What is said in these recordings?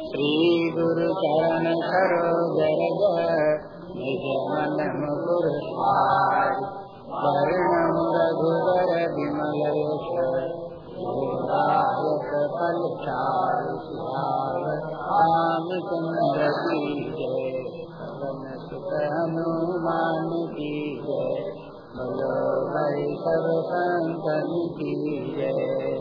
श्री गुरु चरण सरोज निज मन मुकुर रघुवर विमल फल रामचंद्र की जय पवन सुख हनुमान की जय बोलो भाई सब संतन की जय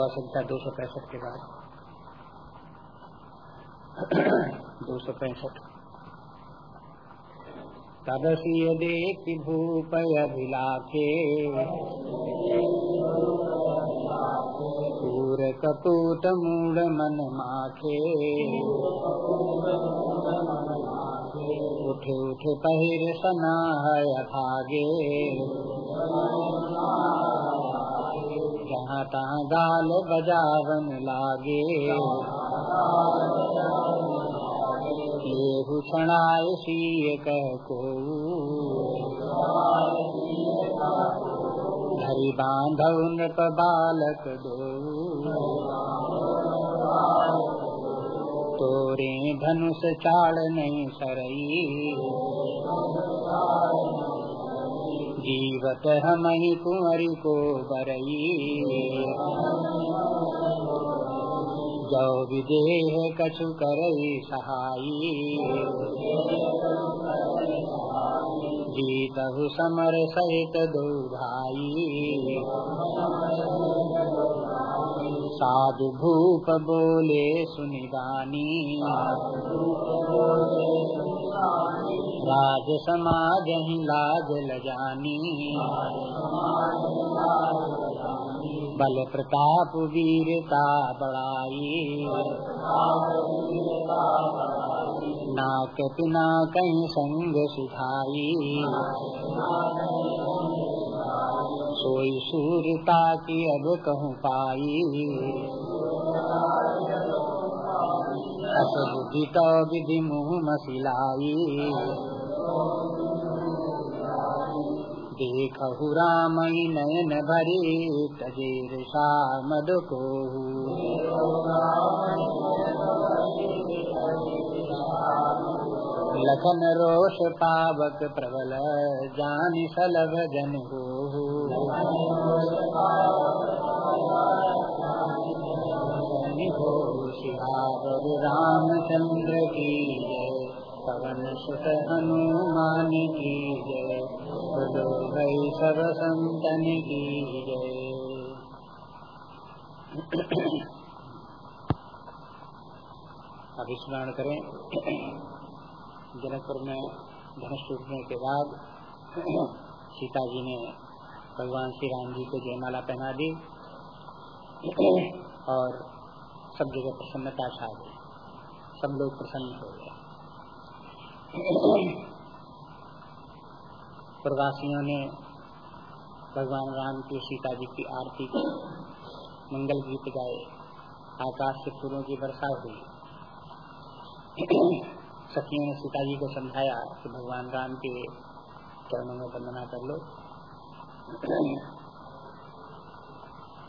दुआ संख्या दो सौ पैंसठ के बाद। दो सौ पैंसठ। तदसी देख भूपय भिलाखे पूर कपूत मूड मन माखे, उठे उठे, पहिर सना है अभागे गाल बजावन लागे लेहु छणाय सीय कह को धरी बांधव नृप बालक दो तोरे धनुष चाड़ नहीं सरई जीवत हम ही कुंवरी को बरई। जो विदेह कछु करई सहाई। जीतहु समर सहित दो भाई। साधु भूप बोले सुनिदानी। राज समाज ही लाज लजानी। बल प्रताप वीरता बड़ाई नाक पिना कहीं संग सिखाई सोई सूरता की अब कहूँ पाई। अस बुद्धि तो विधि मुँह मसिलाई। देखहु राम नयन भरे तजेर मद को लखन रोष पावक प्रबल जान सलभ जन हो रामचंद्र की जय। पवन सुत हनुमान की जय। बोलो भाई सब संतन की जय। अब स्मरण करें। जनकपुर में धनुष टूटने के बाद सीता जी ने भगवान श्री राम जी को जयमाला पहना दी और सब जगह प्रसन्नता छा गई। सब लोग प्रसन्न हो गए। प्रवासियों ने भगवान राम की सीता जी की आरती की मंगल गीत गाए, आकाश से फूलों की वर्षा हुई। सखियों ने सीता जी को समझाया कि भगवान राम के चरणों में वंदना कर लो।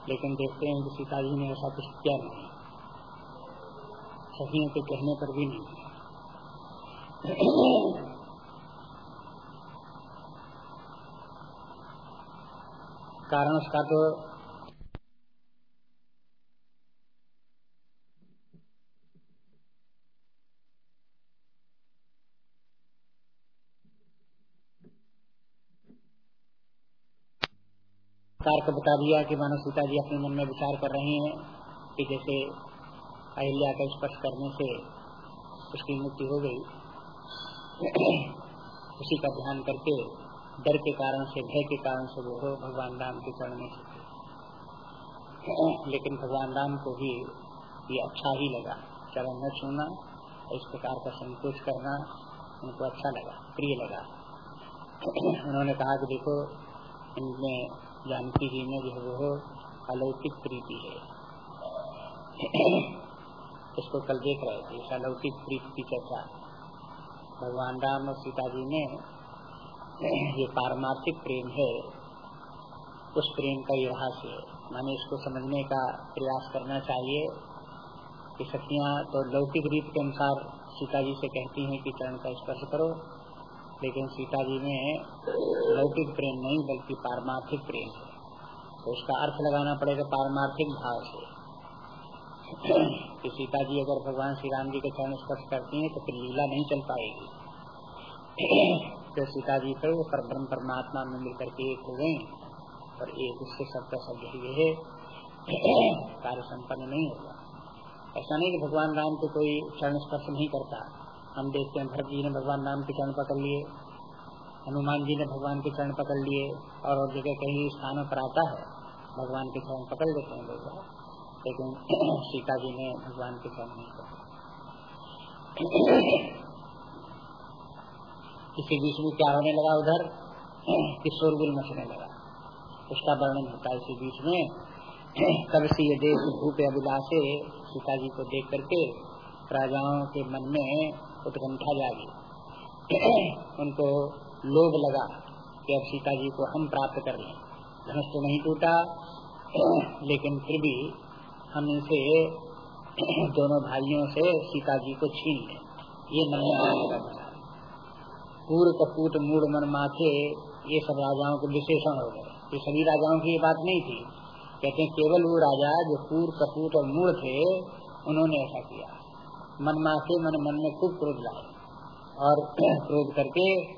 लेकिन देखते हैं कि सीता जी ने ऐसा कुछ किया नहीं। सखियों के कहने पर भी नहीं। कारण उसका तो कार को बता दिया कि मानो सीता जी अपने मन में विचार कर रही हैं कि जैसे अहिल्या का स्पर्श करने से उसकी मृत्यु हो गई। उसी का ध्यान करके, डर के कारण से, भय के कारण से वो भगवान राम के चरण में लेकिन भगवान राम को भी ये अच्छा ही लगा। चरण न छूना, इस प्रकार का संकोच करना, उनको अच्छा लगा, प्रिय लगा। उन्होंने कहा कि देखो, इनमें जानकी जी में जो वो अलौकिक प्रीति है। इसको कल देख रहे थे अलौकिक प्रीति की चर्चा। भगवान राम और सीता जी में ये पारमार्थिक प्रेम है, उस प्रेम का ये रहस्य है। माने इसको समझने का प्रयास करना चाहिए कि सखियाँ तो लौकिक रीत के अनुसार सीता जी से कहती हैं कि चरण का स्पर्श करो, लेकिन सीता जी में लौकिक प्रेम नहीं, बल्कि पारमार्थिक प्रेम है। तो उसका अर्थ लगाना पड़ेगा पारमार्थिक भाव से। कि सीता जी अगर भगवान श्री राम जी के चरण स्पर्श करती हैं तो फिर लीला नहीं चल पाएगी। तो सीता जी पर ब्रह्म परमात्मा में मिलकर के एक हो गई और एक उससे सबका सब यही है। कार्य संपन्न नहीं होगा। ऐसा नहीं कि भगवान राम को कोई चरण स्पर्श नहीं करता। हम देखते हैं भरत जी ने भगवान राम के चरण पकड़ लिए, हनुमान जी ने भगवान के चरण पकड़ लिए, और जगह कहीं स्थानों पर आता है। भगवान के चरण पकड़ लेते हैं लोग। लेकिन सीता जी ने भगवान के चरण नहीं पकड़े किसी बीच में क्या होने लगा उधर? किशोरगुल मचने लगा। उसका वर्णन होता इसी बीच में। कब से ये देश भूप अभिलाषे सीता जी को देख करके राजाओं के मन में उत्कंठा जागी। उनको लोभ लगा कि अब सीता जी को हम प्राप्त कर लें। धनुष तो नहीं टूटा, लेकिन फिर भी हम इनसे दोनों भाइयों से सीता जी को छीन ले ये पूर्व कपूत मूड मन माथे, ये सब राजाओं के विशेषण हो गए। ये सभी राजाओं की ये बात नहीं थी। कहते केवल वो राजा जो पूर्व कपूत और मूड थे, उन्होंने ऐसा किया। मन माथे, मन मन में खूब क्रोध लाए। और क्रोध करके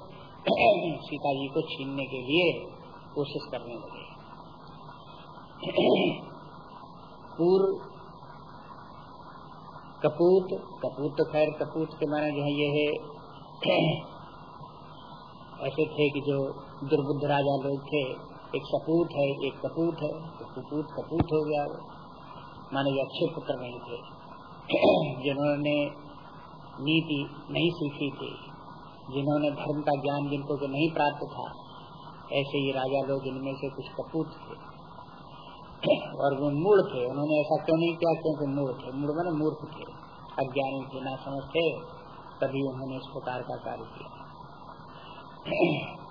सीता जी को छीनने के लिए कोशिश करने लगे। पूर्व कपूत कपूत तो खैर कपूत के माने जो है ये है, ऐसे थे कि जो दुर्बुद्ध राजा लोग थे, एक सपूत है, एक कपूत है तो कपूत कपूत हो गया माने जो अच्छे पुत्र नहीं थे, जिन्होंने नीति नहीं सीखी थी, जिन्होंने धर्म का ज्ञान जिनको को नहीं प्राप्त था, ऐसे ही राजा लोग इनमें से कुछ कपूत थे। और वो मूड थे। उन्होंने ऐसा क्यों नहीं किया? क्योंकि मूड थे। मूड मैंने मूर्ख थे। अज्ञानी थे, ना समझ थे तभी उन्होंने इस प्रकार का कार्य किया।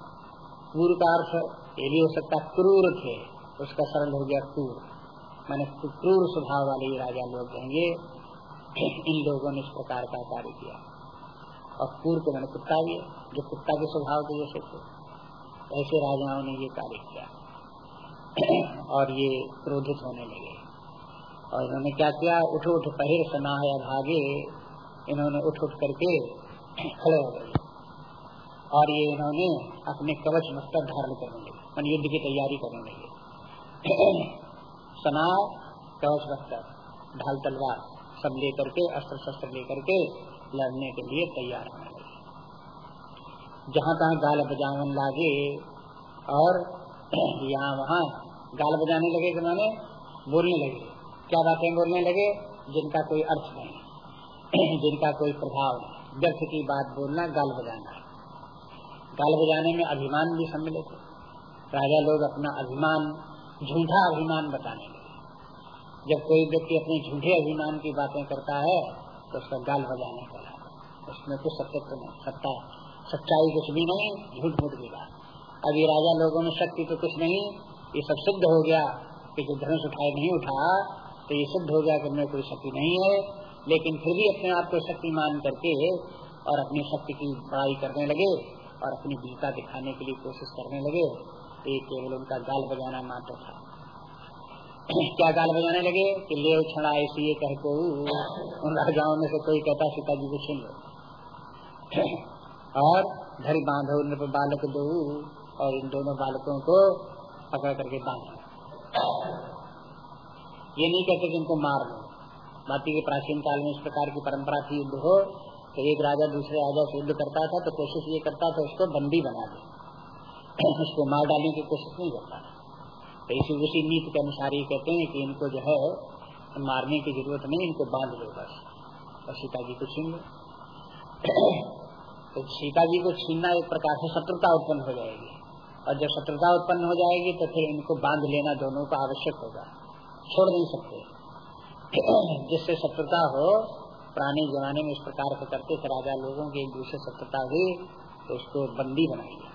पूर्व का अर्थ ये भी हो सकता क्रूर थे। उसका सरल हो गया क्रूर। मैंने क्रूर स्वभाव वाले राजा लोग रहेंगे। इन लोगों ने इस प्रकार का कार्य किया। और पूर्व को मैंने कुत्ता भी जो कुत्ता के स्वभाव के जैसे थे, ऐसे राजाओं ने ये कार्य किया। और ये क्रोधित होने लगे। और इन्होंने क्या किया? उठ उठ पहिर सनाया भागे। इन्होंने उठ उठ करके खड़े हो गए। और ये इन्होंने अपने कवच मस्तक धारण करने लगे। मन युद्ध की तैयारी करने लगे। सना कवच मस्तर ढाल तलवार सब लेकर के अस्त्र शस्त्र लेकर के लड़ने के लिए तैयार होने लगे। जहाँ तहाँ गाल बजावन लागे और यहाँ वहाँ गाल बजाने लगे कि मैंने बोलने लगे। क्या बातें बोलने लगे? जिनका कोई अर्थ नहीं। जिनका कोई प्रभाव नहीं। व्यर्थ की बात बोलना, गाल बजाना। गाल बजाने में अभिमान भी सम्मिलित है। राजा लोग अपना अभिमान, झूठा अभिमान बताने लगे। जब कोई व्यक्ति अपने झूठे अभिमान की बातें करता है तो उसका गाल बजाने का उसमें कुछ सत्यत्व नहीं। सत्ता, सच्चाई कुछ भी नहीं, झूठ मूठ की बात। ये राजा लोगों में शक्ति तो कुछ नहीं ये सब सिद्ध हो गया कि जो धनुष उठाए, नहीं उठा तो ये सिद्ध हो गया कि मैं कोई शक्ति नहीं है। लेकिन फिर भी अपने आप को शक्ति मान करके और अपनी शक्ति की बड़ाई करने लगे और अपनी वीरता दिखाने के लिए कोशिश करने लगे तो ये केवल उनका गाल बजाना मात्र था। क्या गाल बजाने लगे? कि ले छड़ा ऐसी ये कह को उन राजाओं में से कोई कहता सीता जी को छीन लो। और धरी बांधो बालक दो और इन दोनों बालकों को पकड़ करके बाँध ये नहीं कहते कि इनको मार दो। बाकी के प्राचीन काल में इस प्रकार की परंपरा थी युद्ध हो तो एक राजा दूसरे राजा से युद्ध करता था तो कोशिश ये करता था उसको बंदी बना दे। उसको मार डालने की कोशिश नहीं करता तो इसी उसी नीति के अनुसार ये कहते हैं कि इनको जो है, मारने की ज़रूरत नहीं, इनको बाँध लो बस। और सीता जी को छीन लो। तो सीता जी को छीनना एक प्रकार से शत्रुता उत्पन्न हो जाएगी। और जब शत्रुता उत्पन्न हो जाएगी तो फिर इनको बाँध लेना दोनों को आवश्यक होगा। छोड़ नहीं सकते। जिससे शत्रुता हो, पुराने जमाने में इस प्रकार से करते थे राजा लोगों की, एक दूसरे शत्रुता हुई तो उसको बंदी बना बनाई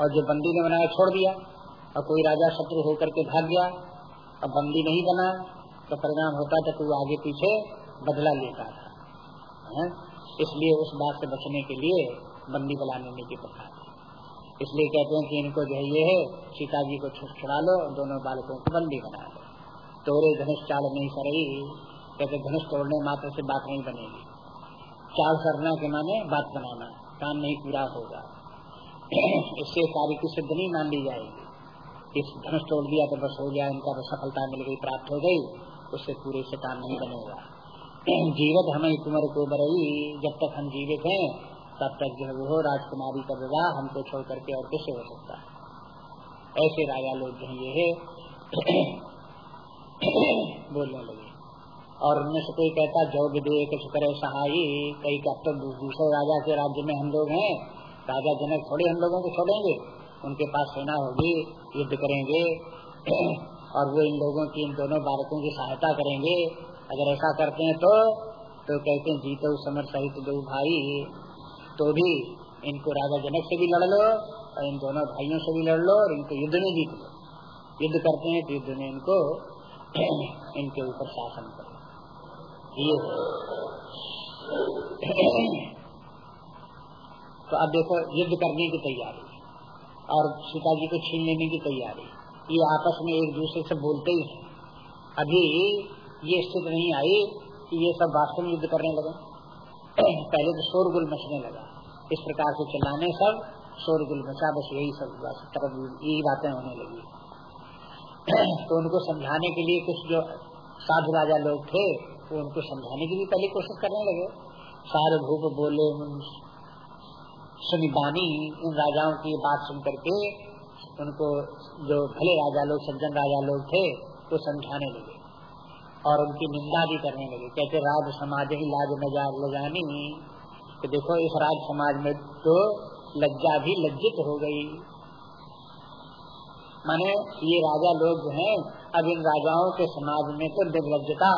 और जो बंदी ने बनाया, छोड़ दिया। और कोई राजा शत्रु होकर के भाग गया, और बंदी नहीं बना तो परिणाम होता था कि वो आगे पीछे बदला लेता था। इसलिए उस बात से बचने के लिए बंदी बनाने की प्रथा इसलिए कहते हैं कि इनको जो ये है सीता जी को छुड़ा लो, दोनों बालकों को बंदी बना लो। तोरे धनुष चाल नहीं सही कहते धनुष तोड़ने मात्र से बात नहीं बनेगी। चाल सरना के माने बात बनाना, काम नहीं पूरा होगा। इससे कार्य की सिद्ध नहीं मान ली जाएगी। इस धनुष तोड़ दिया तो बस हो गया, इनका तो सफलता मिल गई, प्राप्त हो गई, उससे पूरे से काम नहीं बनेगा। जीवित हमें कुमर को बरई, जब तक हम जीवित हैं तब तक जो वो राजकुमारी का विवाह हमको छोड़ करके और कैसे हो सकता है? ऐसे राजा लोग जो ये है। बोलने लगे। और उनमें से कोई कहता जो विधेयक करे सहाई कई अब तो दूसरे राजा के राज्य में हम लोग हैं। राजा जनक थोड़े हम लोगों को छोड़ेंगे। उनके पास सेना होगी, युद्ध करेंगे। और वो इन लोगों की, इन दोनों बालकों की सहायता करेंगे। अगर ऐसा करते हैं तो तो कहते हैं, जीतो समर सहित दो भाई। तो भी इनको राजा जनक से भी लड़ लो और इन दोनों भाइयों से भी लड़ लो और इनको युद्ध में जीत लो। युद्ध करते हैं तो युद्ध में इनको इनके ऊपर शासन करो। ये तो अब देखो, युद्ध करने की तैयारी और सीता जी को छीन लेने की तैयारी। ये आपस में एक दूसरे से बोलते ही हैं। अभी ये स्थिति नहीं आई कि ये सब वास्तव में युद्ध करने लगे। पहले तो शोरगुल मचने लगा। इस प्रकार से चलाने सब शोरगुल मचा, बस यही सब बस तरफ़ यही बातें होने लगी। तो उनको समझाने के लिए कुछ जो साधु राजा लोग थे, वो उनको समझाने की भी पहले कोशिश करने लगे। सारे भूप बोले, सुनी बानी, इन राजाओं की बात सुन करके उनको जो भले राजा लोग, सज्जन राजा लोग थे, वो समझाने लगे और उनकी निंदा भी करने लगे। कहते, राज समाज ही लाज नजार लगानी कि देखो, इस राज समाज में तो लज्जा भी लज्जित हो गई। माने, ये राजा लोग जो हैं, अब इन राजाओं के समाज में तो निर्लजता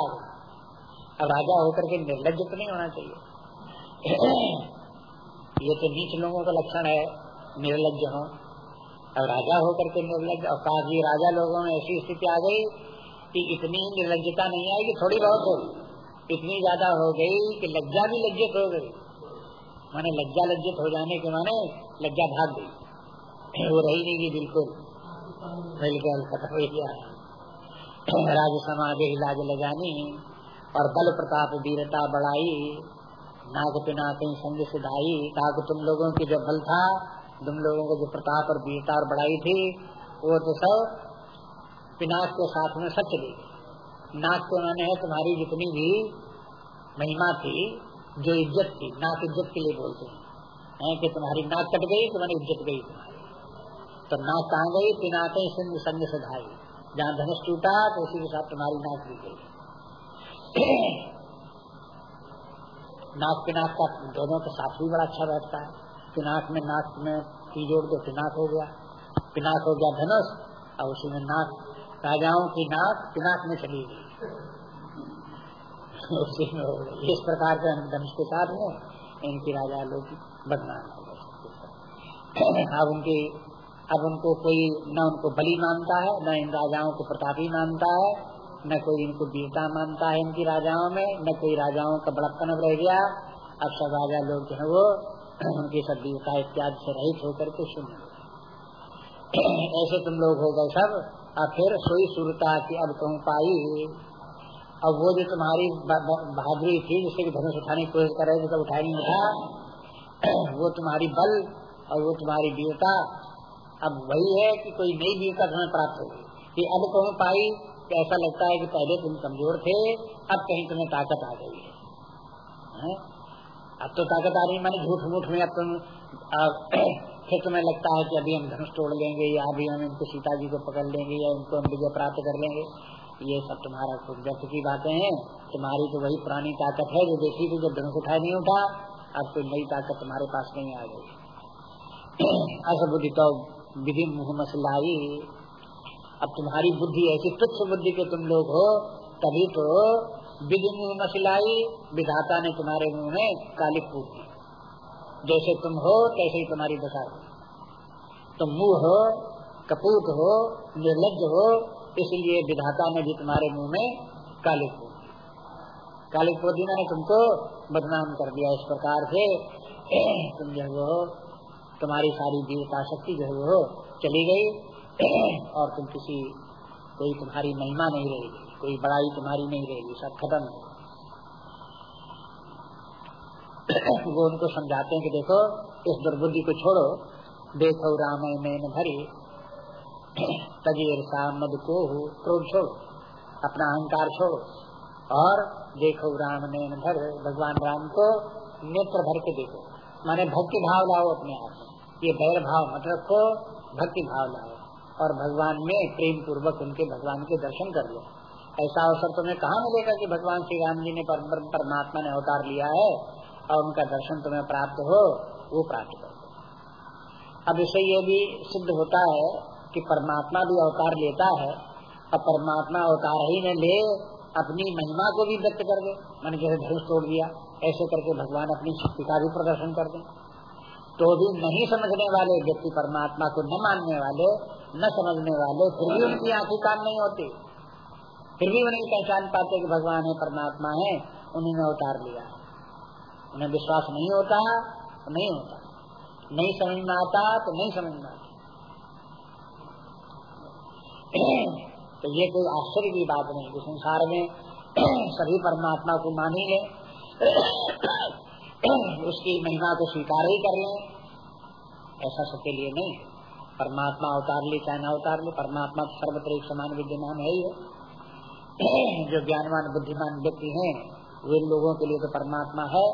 अब राजा होकर के निर्लज तो नहीं होना चाहिए। ये तो नीच लोगों का लक्षण है निर्लज हो। अब राजा होकर के निर्लज और काफ़ी राजा लोगों में ऐसी स्थिति आ गई कि इतनी निर्लजता नहीं आएगी थोड़ी बहुत हो इतनी ज़्यादा हो गई कि लज्जा भी लज्जित हो गई। माने लज्जा लज्जित हो जाने के माने लज्जा भाग गई। वो रही नहीं गई बिल्कुल। बिल्कुल खत्म हो गया। राज समाज इलाज लगानी और बल प्रताप वीरता बढ़ाई। नाग पिनाते संग सिधाई। कहा तुम लोगों की जो बल था, तुम लोगों को जो प्रताप और वीरता और बढ़ाई थी, वो तो सब पिनाक के साथ में सब चली गई। नाक के मैंने है, तुम्हारी जितनी भी महिमा थी जो इज़्ज़त थी, नाक इज़्ज़त के लिए बोलते हैं। कि तुम्हारी नाक कट गई तो मैंने इज़्ज़त गई तुम्हारी? तो नाक कहाँ गई? पिनाके सिंह संग सधाई जहाँ धनुष टूटा तो उसी के साथ तुम्हारी नाक भी गई। नाक पिनाक का दोनों के साथ भी बड़ा अच्छा बैठता है। पिनाक में नाक में की जोड़ दो पिनाक हो गया। पिनाक हो गया धनुष और उसी में नाक। राजाओं की नाक पिनाक में चली गई। उसी में हो इस प्रकार के धनुष के साथ में इनकी राजा लोग बदनाम हो गए। अब उनकी, अब उनको कोई न उनको बलि मानता है, न इन राजाओं को प्रतापी मानता है, न कोई इनको वीरता मानता है इनकी राजाओं में, न कोई राजाओं का बड़प्पन रह गया। अब सब राजा लोग जो है वो उनकी सब वीरता इत्यादि से रहित होकर के सुन ऐसे तुम लोग हो गए सब। और फिर सोई सुरता की अब कहूँ पाई। अब वो जो तुम्हारी बहादुरी थी, जिससे धनुष उठाने की कोशिश कर रहे थे तो उठाई नहीं उठा वो तुम्हारी बल और वो तुम्हारी वीरता, अब वही है कि कोई नई वीरता तुम्हें प्राप्त होगी कि अब कहूँ पाई तो ऐसा लगता है कि पहले तुम कमज़ोर थे, अब कहीं तुम्हें ताकत आ गई है। अब तो ताकत आ रही, मानी झूठ मूठ में अब तुम फिर तुम्हें लगता है कि अभी हम धनुष तोड़ लेंगे, या अभी हम इनको सीता जी को पकड़ लेंगे, या इनको हम विजय प्राप्त कर लेंगे। ये सब तुम्हारा व्यर्थ की बातें हैं। तुम्हारी तो वही पुरानी ताकत है जो देखी थी जब धनुष उठाए नहीं उठा। अब कोई नई ताकत तुम्हारे पास नहीं आ गई। असबुद्धि तो विधि मुँह मसलाई अब तुम्हारी बुद्धि, ऐसी तुच्छ बुद्धि के तुम लोग हो, तभी तो विधि मुँह मसिलाई विधाता ने तुम्हारे मुँह में काली फूट दी। जैसे तुम हो, तैसे ही तुम्हारी दशा तुम मुँह हो, कपूत हो निर्लज हो इसलिए विधाता ने भी तुम्हारे मुँह में काली फूट दी काली फूट दी मैंने तुमको बदनाम कर दिया। इस प्रकार से तुम जो वो तुम्हारी सारी देवता शक्ति जो है वो चली गई। और तुम किसी, कोई तुम्हारी महिमा नहीं रहेगी कोई बड़ाई तुम्हारी नहीं रहेगी सब खत्म वो उनको समझाते हैं कि देखो, इस दुर्बुद्धि को छोड़ो। देखो राम में भरी तजीर मद को क्रोध छोड़ो, अपना अहंकार छोड़ो। और देखो राम ने भर, भगवान राम को नेत्र भर के देखो। माने भक्ति भाव लाओ अपने आप में। ये बैर भाव मत रखो, भक्ति भाव लाओ। और भगवान में प्रेम पूर्वक उनके भगवान के दर्शन कर लो। ऐसा अवसर तुम्हें कहाँ मिलेगा कि भगवान श्री राम जी ने परमात्मा ने अवतार लिया है और उनका दर्शन तुम्हें प्राप्त हो, वो प्राप्त कर अब इसे ये भी सिद्ध होता है कि परमात्मा भी अवतार लेता है और परमात्मा अवतार ही न ले, अपनी महिमा को भी व्यक्त कर दे। मैंने जैसे धनुष तोड़ दिया, ऐसे करके भगवान अपनी शक्ति का भी प्रदर्शन कर दे। तो भी नहीं समझने वाले व्यक्ति परमात्मा को न मानने वाले, न समझने वाले, फिर भी उनकी आँखें काम नहीं होती। फिर भी उन्हें पहचान पाते कि भगवान है, परमात्मा है उन्हीं ने उतार लिया। उन्हें विश्वास नहीं होता नहीं होता। नहीं समझ में आता तो नहीं समझ में आता। तो ये कोई आश्चर्य की बात नहीं कि संसार में सभी परमात्मा को मान ही। उसकी महिमा को स्वीकार ही कर ले। ऐसा सबके लिए नहीं। परमात्मा अवतार ले चाहे ना अवतार ले, परमात्मा तो सर्वत्र एक समान विद्यमान है ही है। जो ज्ञानवान, बुद्धिमान व्यक्ति हैं, वे लोगों के लिए तो परमात्मा है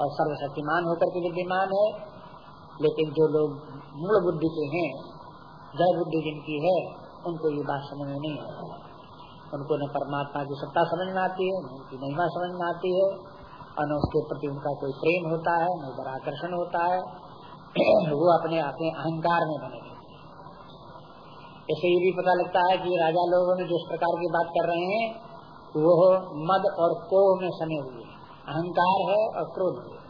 और सर्वशक्तिमान होकर के विद्यमान है। लेकिन जो लोग मूल बुद्धि के हैं जय बुद्धि जिनकी है उनको ये बात समझ में नहीं आती। उनको न परमात्मा की सत्ता समझ में आती है, न उनकी महिमा समझ में आती है, और न उसके प्रति उनका कोई प्रेम होता है, न बड़ा आकर्षण होता है। वो अपने अपने अहंकार में बने ऐसे ये भी पता लगता है कि राजा लोगों ने जिस प्रकार की बात कर रहे हैं, वो मद और कोह में सने हुए अहंकार है और क्रोध है।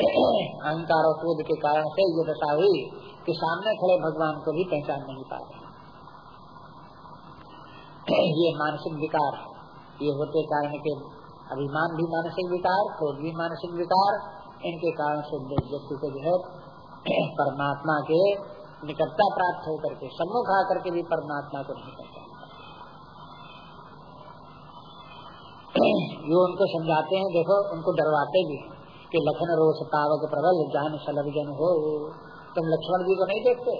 अहंकार और क्रोध के कारण से ये दशा हुई कि सामने खड़े भगवान को भी पहचान नहीं पा रहे ये मानसिक विकार। ये होते कारण के अभिमान भी मानसिक विकार, क्रोध भी मानसिक विकार। इनके कारण से व्यक्ति को जो है परमात्मा के निकटता प्राप्त होकर के, सम्मुख आकर के भी परमात्मा को नहीं पहचान जो उनको समझाते हैं, देखो, उनको डरवाते भी कि लखन रोष पावक प्रबल, जान सलभ जन हो। तुम लक्ष्मण जी को नहीं देखते?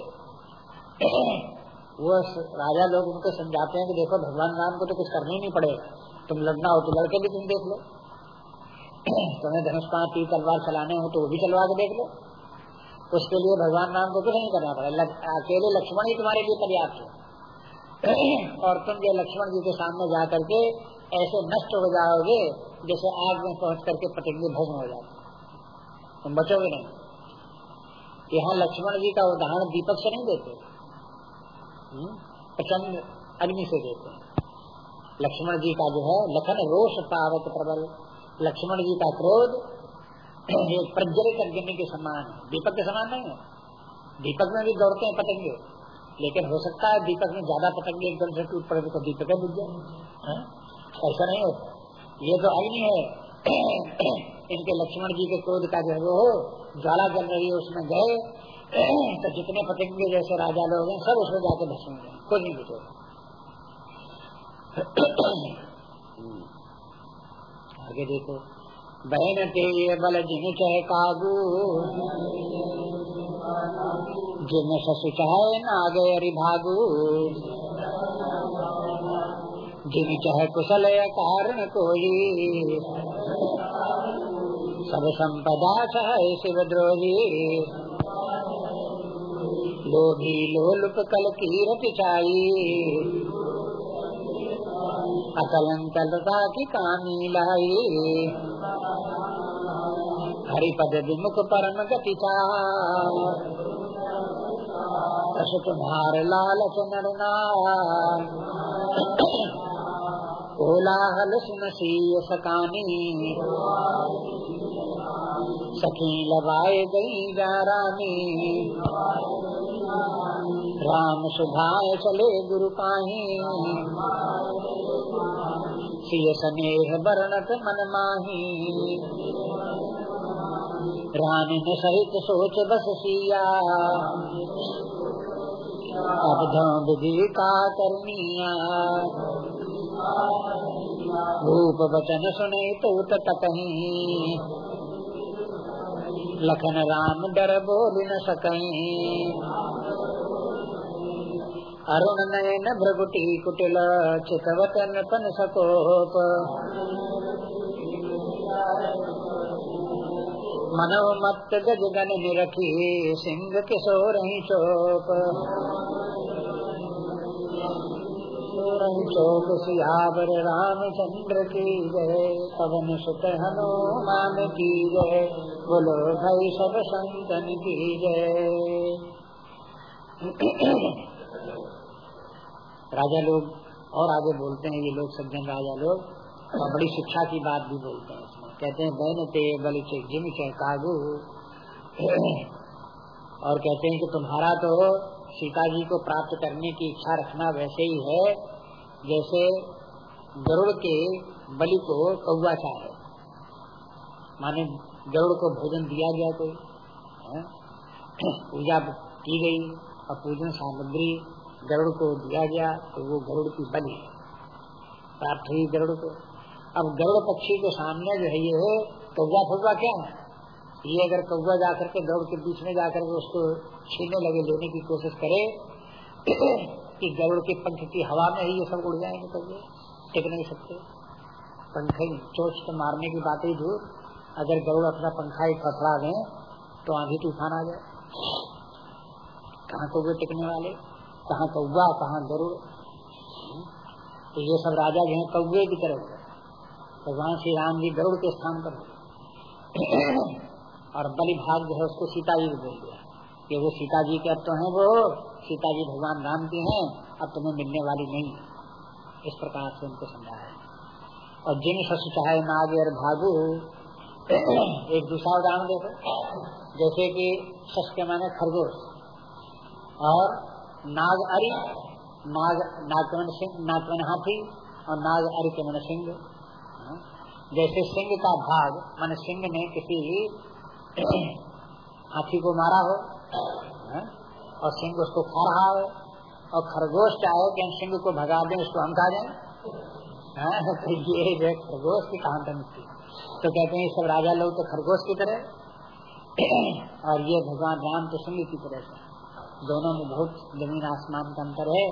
वो राजा लोग उनको समझाते हैं कि देखो, भगवान राम को तो कुछ करना ही नहीं पड़ेगा। तुम लड़ना हो तो लड़के भी तुम देख लो। तुम्हें धनुष पाँच तीर तलवार चलाने हो तो वो भी चलवा के देख लो। उसके लिए भगवान राम को कुछ नहीं करना पड़ा अकेले लक्ष्मण ही तुम्हारे लिए पर्याप्त है। और तुम जो लक्ष्मण जी के सामने जा करके ऐसे नष्ट हो जाओगे, जैसे आग में पहुँच करके पटेंगे भस्म हो जाते तुम बचोगे नहीं। यहाँ लक्ष्मण जी का उदाहरण दीपक से नहीं देते? प्रचंड अग्नि से देते हैं। लक्ष्मण जी का जो है लखन, रोष पावक प्रबल। लक्ष्मण जी का क्रोध ये प्रज्वलित अग्नि के समान दीपक के समान नहीं है। दीपक में भी दौड़ते हैं पतंगे। लेकिन हो सकता है दीपक में ज़्यादा पतंगे एकदम से टूट पड़े तो दीपक बुझ जाए। ऐसा नहीं होता। ये तो अग्नि है इनके लक्ष्मण जी के क्रोध का जो है वो ज्वाला जल रही है, उसमें गए। तो जितने पतंगे जैसे राजा लोग हैं, सब उसमें जाके गए कोई नहीं बुझे आगे देखो। बहन ते बल जिन चह कागू जिन ससु चाहे नागे अरि भागू जिन चह कुशल कारण कोई, सब संपदा चह शिव द्रोही। लोभी लोलुप कल कीरत चाई। अकलंकलता की कामी लाई। हरिपद विमुख परम गति तुम्हार लालच नरना कोलाहल सुन सीय सकानी सखी लबाए गई जारानी राम सुभाए चले गुरु पाही। सिय स्नेह बरनत मन माही। ने सहित सोच बस सिया। अब धम विधि का करनिया। रूप वचन सुने तो तकही लखन राम डर बोल न सकहीं अरुण नयन भ्रगुटी कुटिल चितवतन पन सकोप। मनो मत गज गन निरखी सिंह किशोर चोप। चौक सियावर रामचंद्र की जय। पवन सुत हनुमान की जय। बोलो भाई सब संतन की जय। राजा लोग और आगे बोलते हैं, ये लोग सज्जन राजा लोग, और बड़ी शिक्षा की बात भी बोलते हैं इसमें। कहते हैं, बैन ते बल चे जिम के कागू। और कहते हैं कि तुम्हारा तो सीता जी को प्राप्त करने की इच्छा रखना वैसे ही है जैसे गरुड़ के बलि को कौआ चाहे। माने गरुड़ को भोजन दिया गया कोई पूजा की गई और पूजन सामग्री गरुड़ को दिया गया तो वो गरुड़ की बलि। प्राप्त हुई गरुड़ को। अब गरुड़ पक्षी के सामने जो है ये कौआ फुआ क्या है? ये अगर कौआ जाकर के गरुड़ के बीच में जाकर के उसको छीने लगे, लेने की कोशिश करे कि गरुड़ के पंख की हवा में ही ये सब उड़ जाएँगे कौए टिक नहीं सकते। पंख चोच तो मारने की बात ही दूर अगर गरुड़ अपना पंखा ही फसला दें तो आंधी तूफ़ान आ जाए। कहाँ कौए टिकने वाले? कहाँ कौआ कहाँ गरुड़ तो ये सब राजा जो है कौए की तरफ़ भगवान श्री राम जी गरुड़ के स्थान पर और बलि भाग जो है उसको सीता जी को बोल दिया। कि वो सीता जी के अब तो हैं वो सीता जी भगवान राम की हैं, अब तुम्हें मिलने वाली नहीं। इस प्रकार से उनको समझाया। और जिन सस चाहे नाग और भागु, एक दूसरा उदाहरण देखो, जैसे कि सस के माने खरगोश। और नाग अरि, नाग नागवन सिंह नागवन हाथी और नाग अरि के मन सिंह। जैसे सिंह का भाग, मन सिंह ने किसी हाथी को मारा हो और सिंह उसको खा रहा है और खरगोश चाहे कि हम सिंह को भगा दें, उसको हम खा जाए? तो ये जो खरगोश की कहानी मिलती तो कहते हैं सब राजा लोग तो खरगोश की तरह और ये भगवान राम तो सिंह की तरह से दोनों में बहुत ज़मीन आसमान का अंतर है।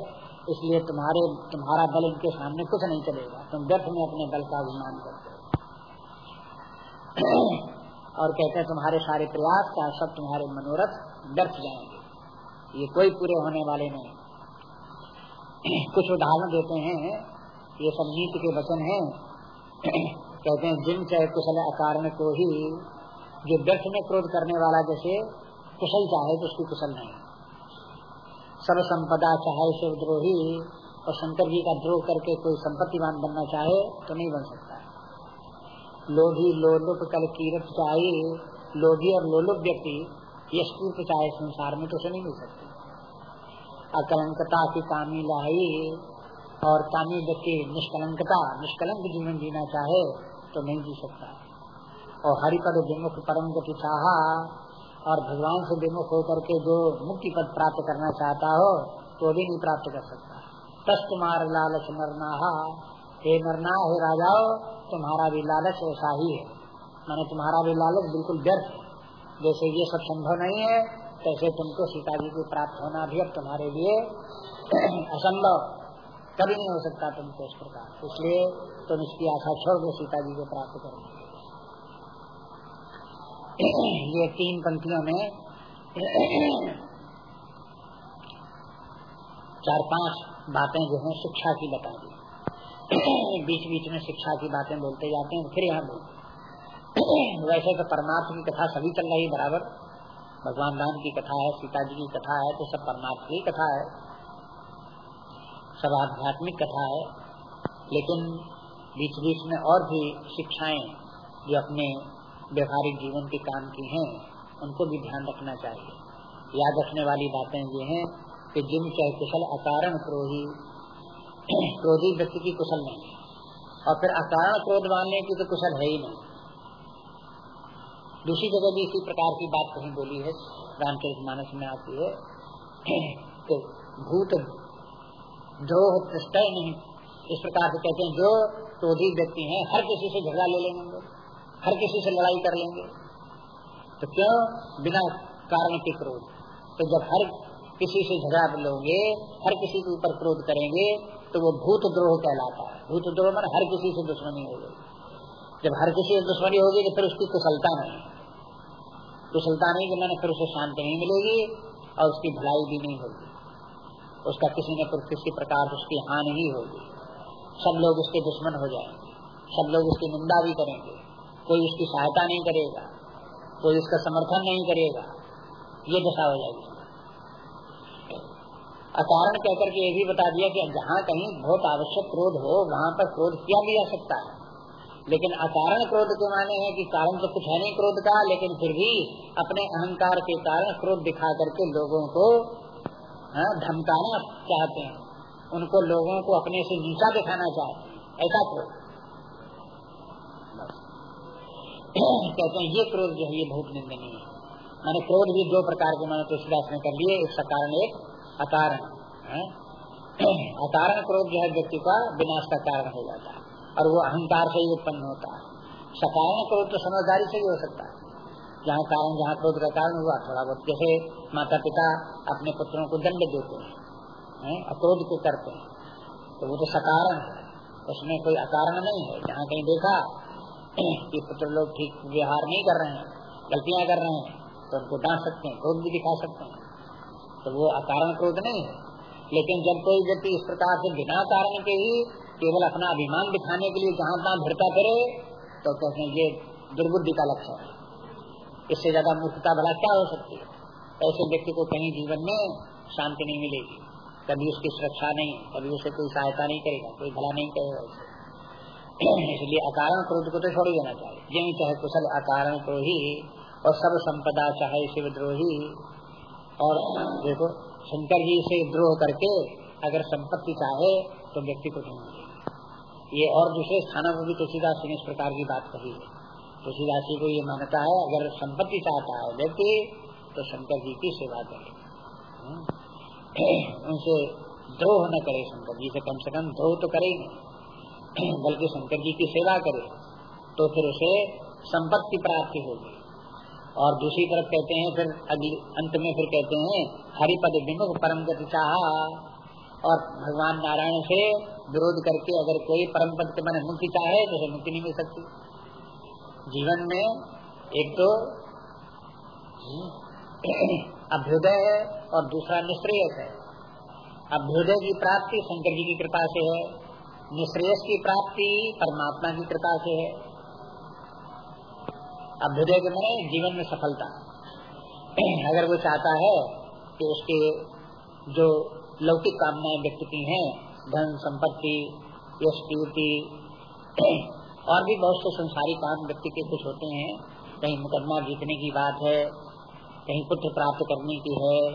इसलिए तुम्हारे, तुम्हारा बल इनके सामने कुछ नहीं चलेगा। तुम व्यर्थ में अपने बल का अभिमान करते हो। और कहते हैं, तुम्हारे सारे प्रयास का सब तुम्हारे मनोरथ व्यर्थ जाएँगे। ये कोई पूरे होने वाले नहीं। कुछ उदाहरण देते हैं। ये सब नीति के वचन हैं। कहते हैं, जिन चाहे कुशल अकारण को ही जो व्यर्थ में क्रोध करने वाला जैसे कुशल चाहे तो उसकी कुशल नहीं। सब संपदा चाहे शिवद्रोही और शंकर जी का द्रोह करके कोई संपत्तिवान बनना चाहे तो नहीं बन सकता। लोभी लोलुप कल कीरत चाहिए लोभी और लोलुप व्यक्ति यश चाहे संसार में तो उसे नहीं मिल सकती। अकलंकता की कामी लाई और कामी व्यक्ति निष्कलंकता, निष्कलंक जीवन जीना चाहे तो नहीं जी सकता। और हरिपद विमुख परम गति चाहा और भगवान से विमुख होकर के जो मुक्ति पद प्राप्त करना चाहता हो तो भी नहीं प्राप्त कर सकता। तस तुम्हारा लालच नरनाहा हे नरना हे राजाओ, तुम्हारा भी लालच ऐसा ही है। मैंने तुम्हारा भी लालच बिल्कुल व्यर्थ है। जैसे ये सब संभव नहीं है, तैसे तुमको सीता जी को प्राप्त होना भी अब तुम्हारे लिए असंभव। कभी नहीं हो सकता तुमको इस प्रकार। इसलिए तुम इसकी आशा छोड़ दो, सीता जी को प्राप्त करो। ये तीन पंक्तियों में चार पाँच बातें जो है शिक्षा की बता दी। बीच बीच में शिक्षा की बातें बोलते जाते हैं, फिर यहाँ बोलते वैसे तो परमात्मा की कथा सभी चल रही बराबर। भगवान राम की कथा है, सीता जी की कथा है तो सब परमात्मा की कथा है। सब आध्यात्मिक कथा है। लेकिन बीच बीच में और भी शिक्षाएँ जो अपने व्यवहारिक जीवन के काम की हैं, उनको भी ध्यान रखना चाहिए। याद रखने वाली बातें ये हैं कि जिन चाहे कुशल अकारण क्रोधी क्रोधी व्यक्ति की कुशल नहीं, और फिर अकारण क्रोध मानने की तो कुशल है ही नहीं। दूसरी जगह भी इसी प्रकार की बात कहीं बोली है, रामचरित मानस में आती है तो भूत प्रस्तय नहीं। इस प्रकार से कहते हैं, जो क्रोधी व्यक्ति हैं, हर किसी से झगड़ा ले लेंगे, हर किसी से लड़ाई कर लेंगे। तो क्यों? बिना कारण के क्रोध। तो जब हर किसी से झगड़ा लोगे, हर किसी के ऊपर क्रोध करेंगे तो वो भूत द्रोह कहलाता है। भूत द्रोह में हर किसी से दुश्मनी हो गई जब हर किसी से दुश्मनी होगी तो फिर उसकी कुशलता नहीं। कुशलता नहीं कि मैंने फिर उसे शांति नहीं मिलेगी और उसकी भलाई भी नहीं होगी। उसका किसी न किसी प्रकार उसकी हानि ही होगी। सब लोग उसके दुश्मन हो जाएँगे। सब लोग उसकी निंदा भी करेंगे। कोई उसकी सहायता नहीं करेगा। कोई उसका समर्थन नहीं करेगा। ये दशा हो जाएगी। अकारण कहकर के ये भी बता दिया कि जहाँ कहीं बहुत आवश्यक क्रोध हो, वहाँ पर क्रोध किया भी जा सकता है। लेकिन अकारण क्रोध के माने है कि कारण तो कुछ है नहीं क्रोध का लेकिन फिर भी अपने अहंकार के कारण क्रोध दिखा करके लोगों को हाँ, धमकाना चाहते हैं। उनको लोगों को अपने से नीचा दिखाना चाहते हैं। ऐसा क्रोध। कहते हैं ये क्रोध जो है ये बहुत निंदनीय है। मैंने क्रोध भी दो प्रकार के मैंने तुलसीदास ने कर लिए। एक सकारण एक अकारण हाँ। अकारण क्रोध जो है व्यक्ति का विनाश का कारण हो जाता है। और वो अहंकार से ही उत्पन्न होता है। सकारण क्रोध तो समझदारी से ही हो सकता है। जहाँ कारण, जहाँ क्रोध का कारण हुआ थोड़ा बहुत जैसे माता पिता अपने पुत्रों को दंड देते हैं, अक्रोध को करते हैं तो वो तो सकारण है। उसमें कोई अकारण नहीं है। जहाँ कहीं देखा कि पुत्र लोग ठीक व्यवहार नहीं कर रहे हैं, गलतियाँ कर रहे हैं तो उनको डांट सकते हैं, क्रोध भी दिखा सकते हैं। तो वो अकारण क्रोध नहीं है। लेकिन जब कोई व्यक्ति इस प्रकार से बिना कारण के ही केवल अपना अभिमान दिखाने के लिए जहाँ तहाँ भिड़ता करे तो कहते हैं, ये दुर्बुद्धि का लक्षण है। इससे ज़्यादा मूर्खता भला क्या हो सकती है? ऐसे व्यक्ति को कहीं जीवन में शांति नहीं मिलेगी। कभी उसकी सुरक्षा नहीं, कभी उसे कोई सहायता नहीं करेगा, कोई भला नहीं करेगा उसे। इसलिए अकारण क्रोध को तो छोड़ ही देना चाहिए। यही चाहे कुशल अकारण को ही और सब संपदा चाहे शिव द्रोही। और देखो, शंकर जी से द्रोह करके अगर संपत्ति चाहे तो व्यक्ति को मिलेगी ये और दूसरे स्थानों पर भी तुलसीदास जी ने इस प्रकार की बात कही है। तुलसीदास जी को ये मान्यता है, अगर संपत्ति चाहता है व्यक्ति तो शंकर जी की सेवा करे। हम्म। उनसे द्रोह न करे शंकर जी से, कम से कम द्रोह तो करे बल्कि शंकर जी की सेवा करे तो फिर उसे संपत्ति प्राप्ति होगी। और दूसरी तरफ़ कहते हैं, फिर अगली, अंत में फिर कहते हैं, हरिपद विमुख परम गति चाह। और भगवान नारायण से विरोध करके अगर कोई परम पद के मैंने मुक्ति चाहे तो उसे मुक्ति नहीं मिल सकती। जीवन में एक तो अभ्युदय है और दूसरा निश्रेयस है। अभ्युदय की प्राप्ति शंकर जी की कृपा से है निश्रेयस की प्राप्ति परमात्मा की कृपा से है। अभ्युदय के मैंने जीवन में सफलता। अगर वो चाहता है कि उसके जो लौकिक कामनाएँ व्यक्ति की हैं धन संपत्ति यश कीर्ति और भी बहुत से संसारी काम व्यक्ति के कुछ होते हैं। कहीं मुकदमा जीतने की बात है, कहीं पुत्र प्राप्त करने की है,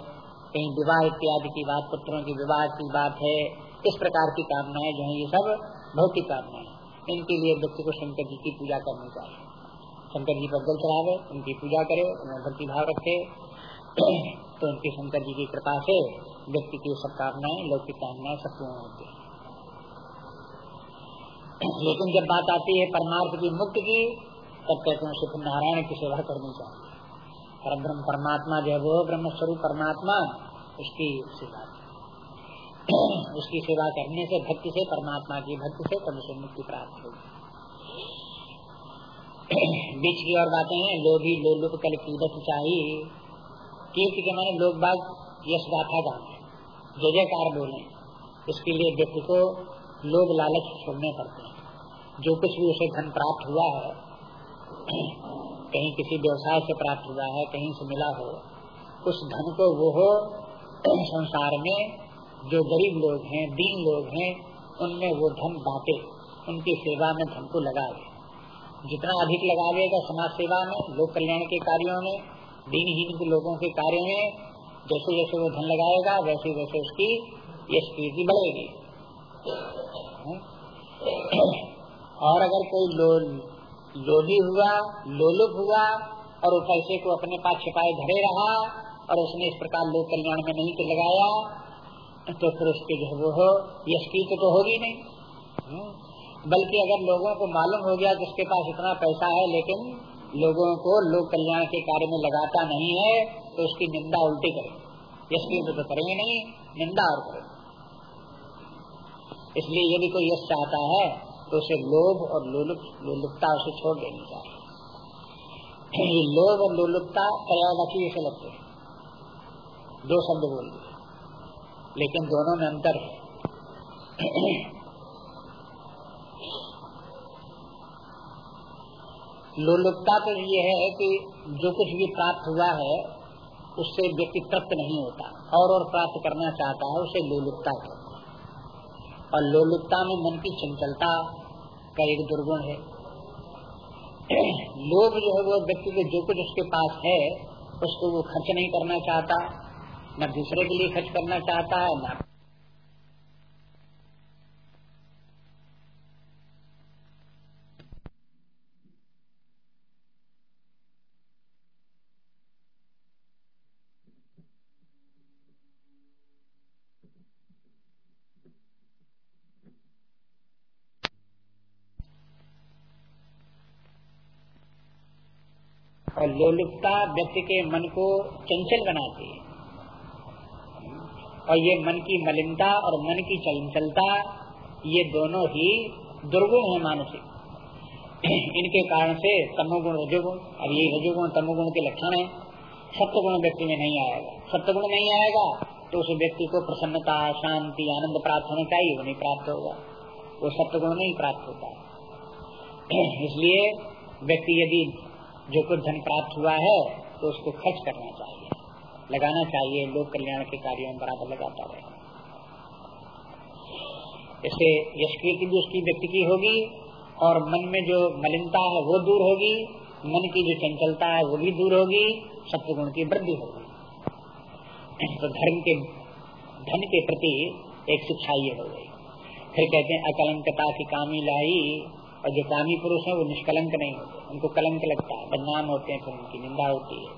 कहीं विवाह इत्यादि की बात, पुत्रों की विवाह की बात है। इस प्रकार की कामनाएँ जो है, ये सब भौतिक कामनाएँ इनके लिए व्यक्ति को शंकर जी की पूजा करनी चाहिए। शंकर जी पर जल चढ़ावे, उनकी पूजा करे, उन्हें भक्ति भाव रखे। तो उनकी शंकर जी की कृपा से व्यक्ति की सब कामनाएँ लौकिक कामनाएँ सब पूर्ण होती है। लेकिन जब बात आती है परमार्थ की मुक्ति की, तब कहते हैं शिव नारायण की सेवा करनी चाहिए। पर ब्रह्म परमात्मा जो है वो ब्रह्म स्वरूप परमात्मा, उसकी सेवा उसकी सेवा करने से, भक्ति से, परमात्मा की भक्ति से, तब उसे मुक्ति प्राप्त होगी। बीच की और बातें हैं, लोभी, लोलुप कल कीदत चाहिए कीर्ति के माने लोग बाग यश गाथा गाते जय जयकार बोले। इसके लिए व्यक्ति को लोग लालच छोड़ने पड़ते हैं। जो कुछ भी उसे धन प्राप्त हुआ है, कहीं किसी व्यवसाय से प्राप्त हुआ है, कहीं से मिला हो, उस धन को वो संसार में जो गरीब लोग हैं, दीन लोग हैं, उनमें वो धन बांटे, उनकी सेवा में धन को लगा लगावे। जितना अधिक लगा लगावेगा समाज सेवा में, लोक कल्याण के कार्यों में, दीनहीन के लोगों के कार्य में जैसे जैसे वो धन लगाएगा वैसे वैसे उसकी यश कीर्ति बढ़ेगी। और अगर कोई लो, लोभी हुआ लोलुप हुआ और वो पैसे को अपने पास छिपाए धरे रहा और उसने इस प्रकार लोक कल्याण में नहीं लगाया तो फिर उसके जो वो हो यश की तो होगी नहीं। हम्म। बल्कि अगर लोगों को मालूम हो गया कि उसके पास इतना पैसा है लेकिन लोगों को लोक कल्याण के कार्य में लगाता नहीं है तो उसकी निंदा उल्टी करे। यश तो करेंगे नहीं, निंदा और करेंगे इसलिए यदि कोई यश चाहता है तो उसे लोभ और लोलुप, लोलुपता उसे छोड़ देनी चाहिए। लोभ और लोलुपता पर्यावाची जैसे लगते हैं। दो शब्द बोल लेकिन दोनों में अंतर है। लोलुपता तो ये है कि जो कुछ भी प्राप्त हुआ है, उससे व्यक्ति तृप्त नहीं होता। और और प्राप्त करना चाहता है, उसे लोलुपता कहते हैं। और लोलुपता में मन की चंचलता का एक दुर्गुण है। लोभ जो है, वो व्यक्ति के जो कुछ उसके पास है, उसको वो खर्च नहीं करना चाहता, न दूसरे के लिए खर्च करना चाहता है, न और लोलुपता व्यक्ति के मन को चंचल बनाती है। और ये मन की मलिनता और मन की चंचलता, ये दोनों ही दुर्गुण है मानसिक। इनके कारण से तमोगुण रजोगुण, अब ये रजोगुण तमोगुण के लक्षण है। सत्यगुण व्यक्ति में नहीं आएगा। सत्यगुण नहीं आएगा तो उस व्यक्ति को प्रसन्नता, शांति, आनंद प्राप्त होना चाहिए, वो नहीं प्राप्त होगा। वो सत्यगुण नहीं प्राप्त होता इसलिए व्यक्ति यदि जो कुछ धन प्राप्त हुआ है तो उसको खर्च करना चाहिए। लगाना चाहिए, लोक कल्याण के कार्यों में बराबर लगाता रहे। इससे यशकीर्ति भी उसकी व्यक्ति की होगी, और मन में जो मलिनता है, वो दूर होगी। मन की जो चंचलता है, वो भी दूर होगी सत्य गुण की वृद्धि होगी। तो धर्म के, धन के प्रति एक शिक्षा ये हो गई। फिर कहते हैं, अकलंकता की कामी लाई और जो कामी पुरुष है, वो निष्कलंक नहीं होते, उनको कलंक लगता है, बदनाम होते हैं, फिर उनकी निंदा होती है।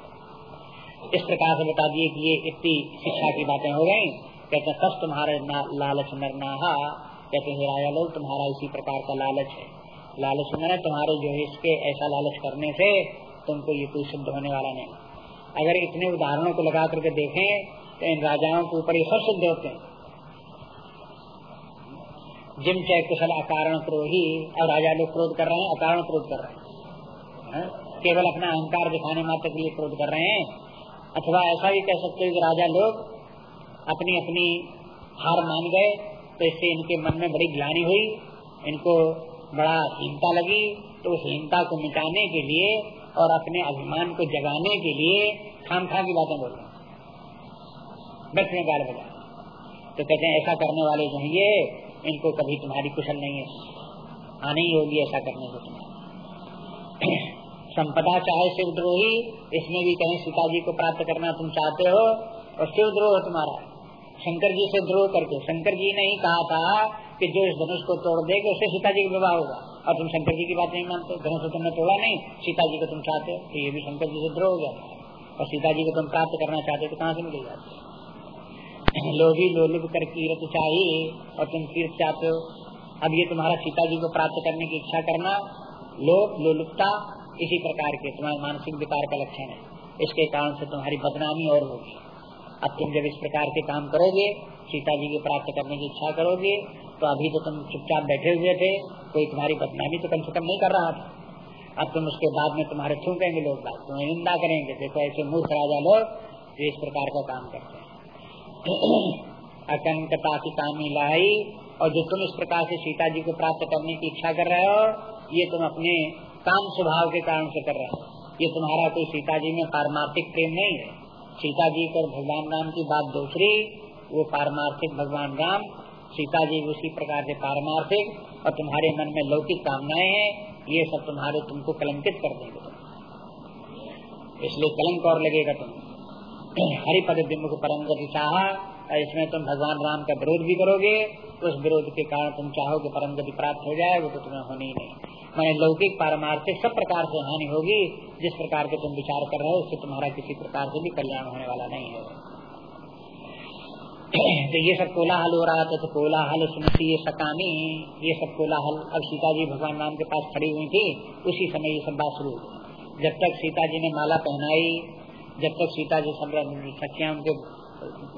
इस प्रकार से बता दिए कि ये इतनी शिक्षा की बातें हो गई कहते हैं तुम्हारे लालच नरनाहा कहते हैं राजा लोग, तुम्हारा इसी प्रकार का लालच है। लालच न तुम्हारे जो है इसके ऐसा लालच करने से तुमको ये कोई सिद्ध होने वाला नहीं। अगर इतने उदाहरणों को लगा करके देखें तो इन राजाओं के ऊपर ये सब सिद्ध होते हैं। जिम चाहे कुशल अकारण क्रोही और राजा लोग क्रोध कर रहे हैं, अकारण क्रोध कर रहे हैं। हाँ? केवल अपना अहंकार दिखाने मात्र के लिए क्रोध कर रहे हैं। अथवा ऐसा भी कह सकते हैं कि राजा लोग अपनी अपनी हार मान गए तो इससे इनके मन में बड़ी ग्लानी हुई, इनको बड़ा हीनता लगी तो उस हीनता को मिटाने के लिए और अपने अभिमान को जगाने के लिए खाम खा की बातें बोल रहे हैं। गाल बजा। तो कहते हैं, ऐसा करने वाले जो ये इनको कभी तुम्हारी कुशल नहीं है। आने ही होगी ऐसा करने को तुम्हें। संपदा चाहे शिवद्रोही, इसमें भी कहीं सीता जी को प्राप्त करना तुम चाहते हो, और शिवद्रोह तुम्हारा। शंकर जी से द्रोह करके शंकर जी ने ही कहा था कि जो इस धनुष को तोड़ देगा, उससे सीता जी का विवाह होगा। और तुम शंकर जी की बात नहीं मानते, धनुष तुमने तोड़ा नहीं सीता जी को तुम चाहते हो तो ये भी शंकर जी से द्रोह हो गया। और सीता जी को तुम प्राप्त करना चाहते तो कहाँ से मिलेगा? लोभी लोलुप कर कीरत चाहिए और तुम तीर्थ चाहते हो। अब ये तुम्हारा सीता जी को प्राप्त करने की इच्छा करना, लोभ, लोलुपता, इसी प्रकार के तुम्हारे मानसिक विकार का लक्षण है। इसके कारण से तुम्हारी बदनामी और होगी। अब तुम जब इस प्रकार के काम करोगे सीता जी को प्राप्त करने की इच्छा करोगे तो अभी तो तुम चुपचाप बैठे हुए थे, कोई तुम्हारी बदनामी तो कम से कम नहीं कर रहा था। अब तुम उसके बाद में तुम्हारे थूकेंगे लोग तुम्हें निंदा करेंगे, देखो ऐसे मूर्ख राजा लोग इस प्रकार का काम करते हैं। अकंकता कामी लाई और जो तुम इस प्रकार से सीता जी को प्राप्त करने की इच्छा कर रहे हो, ये तुम अपने काम स्वभाव के कारण से कर रहे हो। ये तुम्हारा कोई सीता जी में पारमार्थिक प्रेम नहीं है। सीता जी को भगवान राम की बात दूसरी, वो पारमार्थिक भगवान राम, सीता जी उसी प्रकार से पारमार्थिक, और तुम्हारे मन में लौकिक कामनाएँ हैं, ये सब तुम्हारे तुमको कलंकित कर देंगे। इसलिए कलंक और लगेगा तुम हरिपद को परम गति चाह इसमें तुम भगवान राम का विरोध भी करोगे, उस विरोध के कारण तुम चाहो कि परम गति प्राप्त हो जाए, वो तो तुम्हें होनी नहीं। मैंने लौकिक पारमार्थिक सब प्रकार से हानि होगी, जिस प्रकार के तुम विचार कर रहे हो, उससे तुम्हारा किसी प्रकार से भी कल्याण होने वाला नहीं है। तो ये सब कोलाहल हो रहा था तो कोलाहल सुनती ये सकानी ये सब कोलाहल अब सीता जी भगवान राम के पास खड़ी हुई थी, उसी समय ये सब बात शुरू जब तक सीता जी ने माला पहनाई जब तक सीता जी सब सखिया उनके,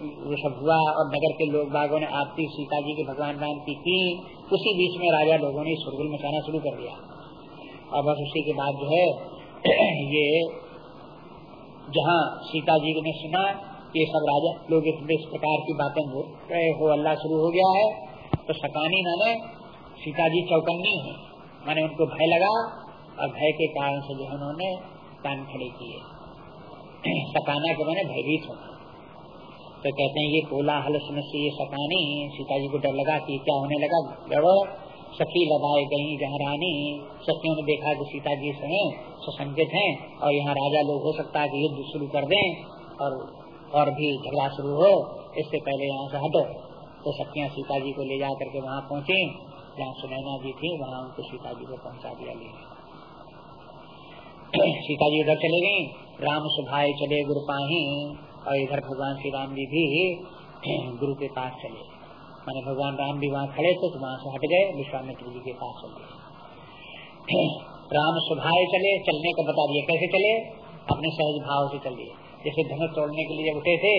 वो सब हुआ और नगर के लोग बागों ने आपती सीता जी के भगवान राम की की उसी बीच में राजा लोगों ने सुरगुल मचाना शुरू कर दिया। और बस उसी के बाद जो है, ये, जहाँ सीता जी ने सुना, ये सब राजा लोग इस प्रकार की बातें हो रहे हो, अल्लाह शुरू हो गया है। तो सकानी मैंने, सीता जी चौकन्नी है। मैंने उनको भय लगा और भय के कारण से जो उन्होंने कान खड़े किए। सकाना के मैंने भयभीत होना। तो कहते हैं, ये कोलाहल सुन से ये सकानी सीता जी को डर लगा कि क्या होने लगा? गड़ो सखी लगाए गई जहाँ रानी, सखियों ने देखा कि सीता जी से सुसंगित हैं और यहाँ राजा लोग हो सकता है कि युद्ध शुरू कर दें और और भी झगड़ा शुरू हो, इससे पहले यहाँ से हटो। तो सखियाँ सीता जी को ले जा करके वहाँ पहुँची। जहाँ सुनैना जी थी, वहाँ उनको सीता जी को पहुँचा दिया ले सीता जी उधर चले गई राम सुभाए चले गुरु पाही, और इधर भगवान श्री राम जी भी गुरु के पास चले मैंने भगवान राम भी वहाँ खड़े थे तो वहाँ से हट गए, विश्वामित्र जी के पास चले राम सुभाए चले, चलने का बता दिया, कैसे चले? अपने सहज भाव से चलिए। जैसे धनुष तोड़ने के लिए उठे थे,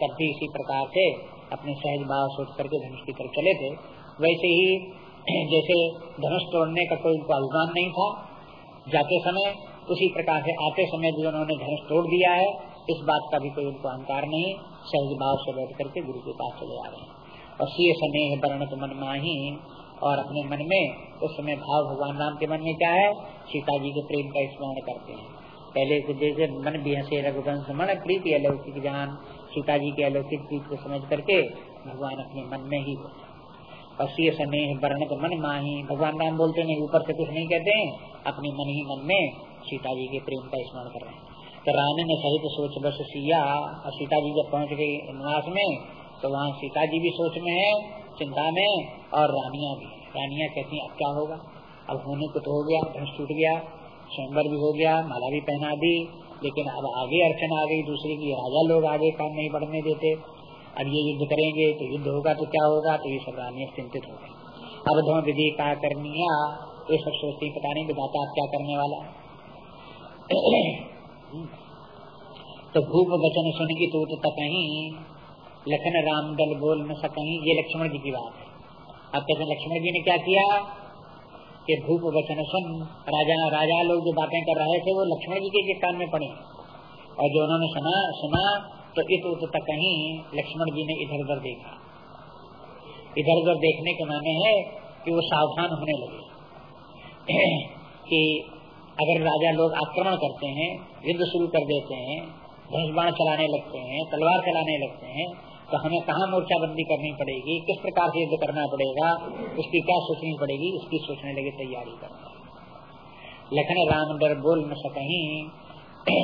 तब भी इसी प्रकार से अपने सहज भाव सोच करके धनुष की तरफ़ चले थे। वैसे ही जैसे धनुष तोड़ने का कोई अभिमान नहीं था। जाते समय उसी प्रकार से आते समय भी उन्होंने धनुष तोड़ दिया है। इस बात का भी कोई उनको अहंकार नहीं। सहज भाव से बैठ करके गुरु के पास चले आ रहे हैं। और सी स्नेह वर्णत मन माही और अपने मन में उस समय भाव भगवान राम के मन में क्या है? सीता जी के प्रेम का स्मरण करते हैं। पहले जैसे मन भी हंसे, रघुवंश मन प्रीति अलौकिक जान, सीता जी के अलौकिक प्रीत को समझ करके भगवान अपने मन में ही और सी स्नेह वर्णत मन माही, भगवान राम बोलते नहीं, ऊपर से कुछ नहीं कहते हैं। अपने मन ही मन में सीता जी के प्रेम का स्मरण कर रहे हैं। तो रानी ने सहित सोच बस सिया और सीता जी जब पहुँच गई निवास में तो वहाँ सीता जी भी सोच में है, चिंता में, और रानिया भी रानिया कहती अब क्या होगा? अब होने को तो हो गया, धनुष टूट गया, स्वयंवर भी हो गया, माला भी पहना दी, लेकिन अब आगे अड़चन आ गई दूसरी की, राजा लोग आगे काम नहीं बढ़ने देते। अब ये युद्ध करेंगे तो युद्ध होगा तो क्या होगा? तो ये सब रानिया चिंतित हो गई। अब धो विधि का करनी ये सब सोचती पता नहीं बताता क्या करने वाला तो भूप वचन सुन की तो कहीं, लखन राम दल बोल न सकहीं ये लक्ष्मण जी की बात है। अब कहते लक्ष्मण जी ने क्या किया? कि भूप वचन सुन, राजा राजा लोग जो बातें कर रहे थे, वो लक्ष्मण जी के कान में पड़े। और जो उन्होंने सुना सुना तो इत उत तक कहीं लक्ष्मण जी ने इधर उधर देखा। इधर उधर देखने के माने है कि वो सावधान होने लगे। कि अगर राजा लोग आक्रमण करते हैं, युद्ध शुरू कर देते हैं धनुष बाण चलाने लगते हैं, तलवार चलाने लगते हैं तो हमें कहाँ मोर्चाबंदी करनी पड़ेगी? किस प्रकार से युद्ध करना पड़ेगा? उसकी क्या सोचनी पड़ेगी? उसकी सोचने लगे तैयारी करना। लखन राम डर बोल न सकें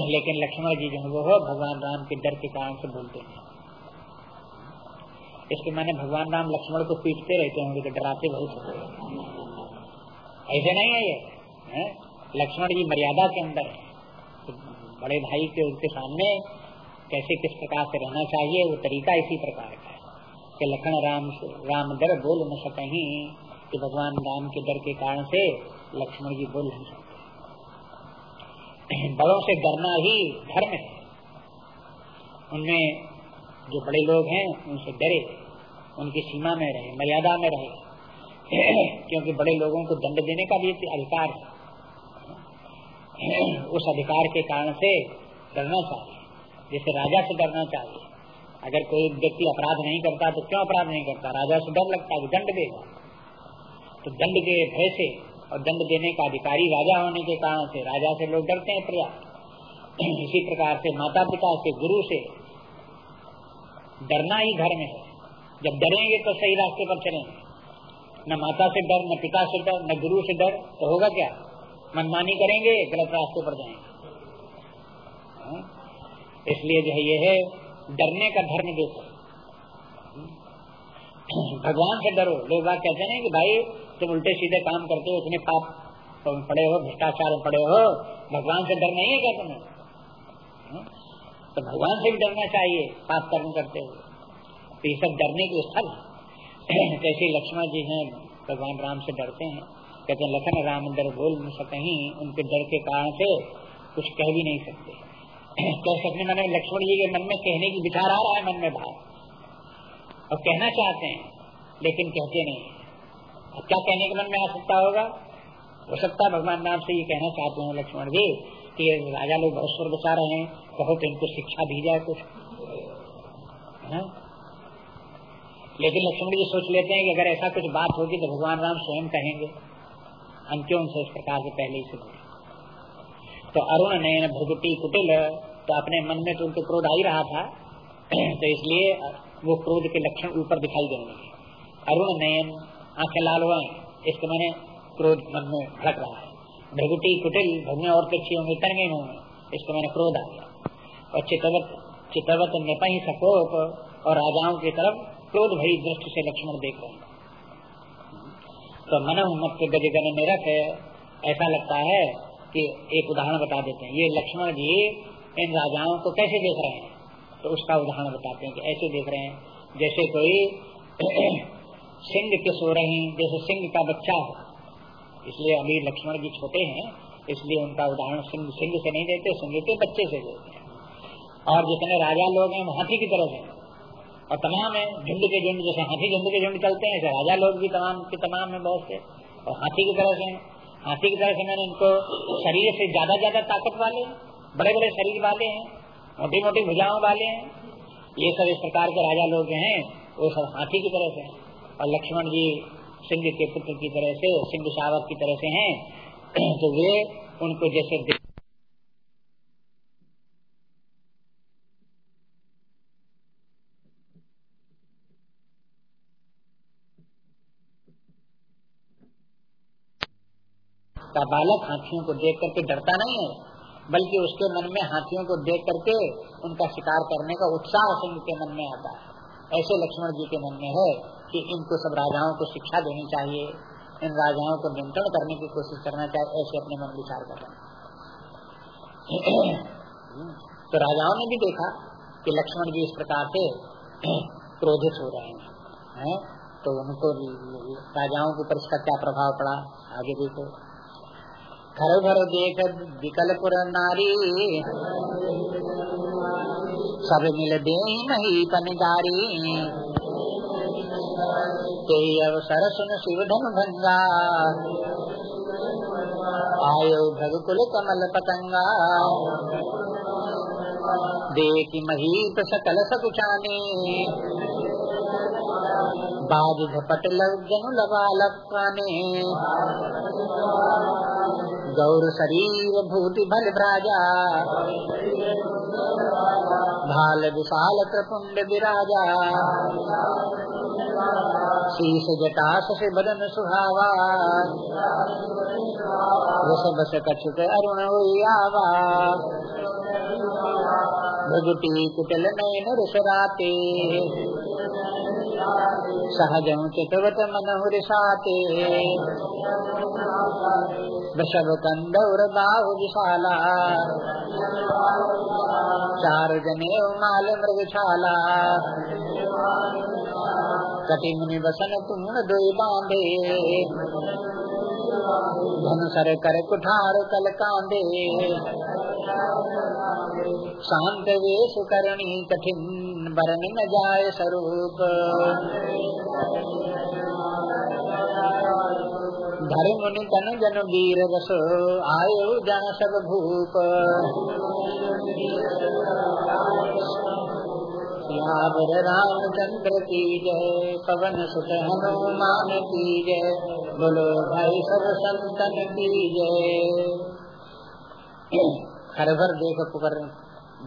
लेकिन लक्ष्मण जी जो है, वो भगवान राम के डर के कारण से बोलते हैं। इसके माने भगवान राम लक्ष्मण को पीटते रहते होंगे तो डराते बहुत ऐसे नहीं है ये लक्ष्मण जी मर्यादा के अंदर तो बड़े भाई के उनके सामने कैसे किस प्रकार से रहना चाहिए, वो तरीका इसी प्रकार का है कि लखन राम राम डर बोल न सके कि भगवान राम के डर के कारण से लक्ष्मण जी बोल नहीं सकते बड़ों से डरना ही धर्म है। उनमें जो बड़े लोग हैं, उनसे डरे, उनकी सीमा में रहे, मर्यादा में रहे। क्योंकि बड़े लोगों को दंड देने का भी अधिकार है। उस अधिकार के कारण से डरना चाहिए, जैसे राजा से डरना चाहिए। अगर कोई व्यक्ति अपराध नहीं करता तो क्यों अपराध नहीं करता? राजा से डर लगता है दंड देगा तो दंड के भय से और दंड देने का अधिकारी राजा होने के कारण से राजा से लोग डरते हैं प्रया इसी प्रकार से माता पिता से गुरु से डरना ही धर्म है। जब डरेंगे तो सही रास्ते पर चलेंगे। न माता से डर, न पिता से डर, न गुरु से डर तो होगा क्या? मनमानी करेंगे, गलत रास्ते पर जाएँगे। हाँ? इसलिए जो है, ये है, डरने का धर्म देखो भगवान से डरो। लोग बात कहते हैं कि भाई, तुम उल्टे सीधे काम करते हो, इतने पाप पड़े हो, भ्रष्टाचार में पड़े हो, भगवान से डर नहीं है क्या तुम्हें? हाँ? तो भगवान से भी डरना चाहिए, पाप कर्म करते हुए। तो ये सब डरने के स्थल है। जैसे लक्ष्मण जी हैं, भगवान राम से डरते हैं। कहते लखन राम डर बोल नहीं सके, उनके डर के कारण से कुछ कह भी नहीं सकते। कह सकने मैंने लक्ष्मण जी के मन में कहने की विचार आ रहा है, मन में भाव। और कहना चाहते हैं, लेकिन कहते नहीं। अब क्या कहने के मन में आ सकता होगा? हो सकता भगवान राम से ये कहना चाहते हैं लक्ष्मण जी कि राजा लोग बहुत स्वर बचा रहे हैं, बहुत इनको शिक्षा दी जाए कुछ। है? लेकिन लक्ष्मण जी सोच लेते हैं कि अगर ऐसा कुछ बात होगी तो भगवान राम स्वयं कहेंगे। क्यों उनसे इस प्रकार से पहले ही से तो अरुण नयन भगुटी कुटिल तो अपने मन में तो उनके क्रोध आ ही रहा था तो इसलिए वो क्रोध के लक्षण ऊपर दिखाई देने लगे। अरुण नयन आँखें लाल हुआ इसके मैंने क्रोध मन में भड़क रहा है। भगुटी कुटिल भगवे और पक्षी होंगे तरंगे होंगे इसको मैंने क्रोध आ गया। और चितवत चितवत निपही सकोप और राजाओं की तरफ़ क्रोध भरी दृष्टि से लक्ष्मण देख। रहे हैं तो मन मत गज गन निरख है ऐसा लगता है कि एक उदाहरण बता देते हैं। ये लक्ष्मण जी इन राजाओं को कैसे देख रहे हैं? तो उसका उदाहरण बताते हैं कि ऐसे देख रहे हैं, जैसे कोई सिंह के सो रहे हैं, जैसे सिंह का बच्चा हो। इसलिए अभी लक्ष्मण जी छोटे हैं, इसलिए उनका उदाहरण सिंह सिंह से नहीं देते, सिंह के बच्चे से देते हैं। और जितने राजा लोग हैं हाथी की तरह से और तमाम है, झुंड के झुंड, जैसे हाथी झुंड के झुंड चलते हैं राजा लोग भी तमाम के तमाम है बहुत से। और हाथी की तरह से, हाथी की तरह से मैंने इनको शरीर से ज़्यादा ज़्यादा ताकत वाले बड़े बड़े शरीर वाले हैं मोटी मोटी भुजाओं वाले हैं। ये सब इस प्रकार के राजा लोग हैं, वो सब हाथी की तरह से और लक्ष्मण जी, सिंह के पुत्र की तरह से, सिंह शावक की तरह से हैं। तो वे उनको जैसे का बालक हाथियों को देख करके डरता नहीं है, बल्कि उसके मन में हाथियों को देख करके उनका शिकार करने का उत्साह सिंह के मन में आता है। ऐसे लक्ष्मण जी के मन में है कि इनको सब राजाओं को शिक्षा देनी चाहिए, इन राजाओं को नियंत्रण करने की कोशिश करना चाहिए, ऐसे अपने मन विचार कर रहे तो राजाओं ने भी देखा कि लक्ष्मण जी इस प्रकार से क्रोधित हो रहे हैं, है? तो उनको राजाओं के ऊपर इसका क्या प्रभाव पड़ा? आगे देखो। घर भर देख विकलपुर नारी सब मिल दे नहीं ते अवसर सुन शिव धन भंगा आयो भगकुल कमल पतंगा देख महीप सकल सकुचाने बाज झपट लग जनु लगा लपकाने गौर शरीर भूति भल भ्राजा भाल विशाल त्रपुंड विराजा शीश जटा से बदन सुहावा रस बस कछुक अरुण आवा भगुटी कुटल नयन रसराते सहजं चितवत मनहुर साते वृषभ कंदौर विशाला चार जने माल मृगशाला कटी मुनि बसन तुम दो बांधे धन सर कर कुठार कल कांदे शांत वेश करणी कठिन बरन न जाय स्वरूप। धर्म तन जन वीर रस आयो जन सब भूप। सियावर रामचंद्र की जय, पवन सुत हनुमान की जय, बोलो भाई सब संतन की जय। हर भर देख पुकर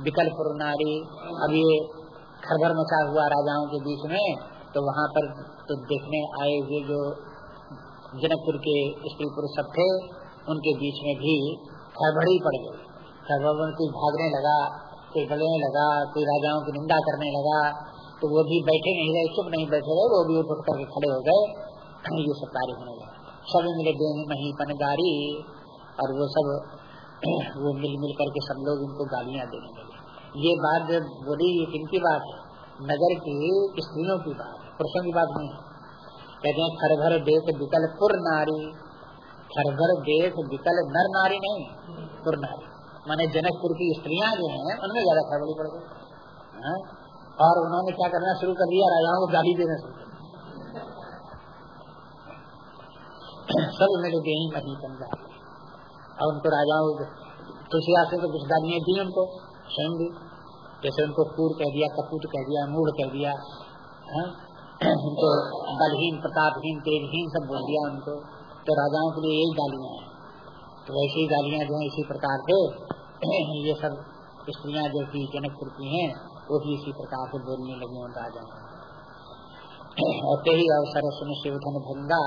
विकल्प नारी अब ये खरभर मचा हुआ राजाओं के बीच में तो वहाँ पर तो देखने आए हुए जो जनकपुर के स्त्री पुरुष सब थे, उनके बीच में भी खड़बड़ी पड़ गई। खड़बड़ कोई भागने लगा, कोई गलने लगा, कोई राजाओं की निंदा करने लगा तो वो भी बैठे नहीं रहे, चुप नहीं बैठे रहे, वो भी उठ करके खड़े हो गए। ये सब कार्य होने लगे। सब मिले दे मही पनगारी, और वो सब वो मिल मिल करके सब लोग उनको गालियाँ देने लगे। ये बात जब बोली, ये किनकी बात है? नगर की स्त्रियों की बात, पुरुषों की बात नहीं। कहते हैं, खर भर देख विकल पुर नारी। खर भर देख विकल नर नारी नहीं, पुर नारी। माने जनकपुर की स्त्रियाँ जो हैं, उनमें ज़्यादा खरबड़ी पड़ गई। हाँ? और उन्होंने क्या करना शुरू कर दिया? राजाओं को गाली देना शुरू सब मेरे दे ही मही समझा और उनको राजाओं तुलसीदास ने तो कुछ गालियाँ दी उनको। स्वयं भी जैसे उनको कूर कह दिया, कपूत कह दिया मूड कह दिया हाँ? उनको बलहीन, प्रतापहीन तेजहीन सब बोल दिया उनको। तो राजाओं के लिए यही गालियाँ हैं। तो वैसे ही गालियाँ जो है इसी प्रकार से, ये सब स्त्रियाँ जो की जनकपुर की हैं, वो भी इसी प्रकार से बोलने लगे उन राजाओं और ही अवसर सुन शिवधन भंगा।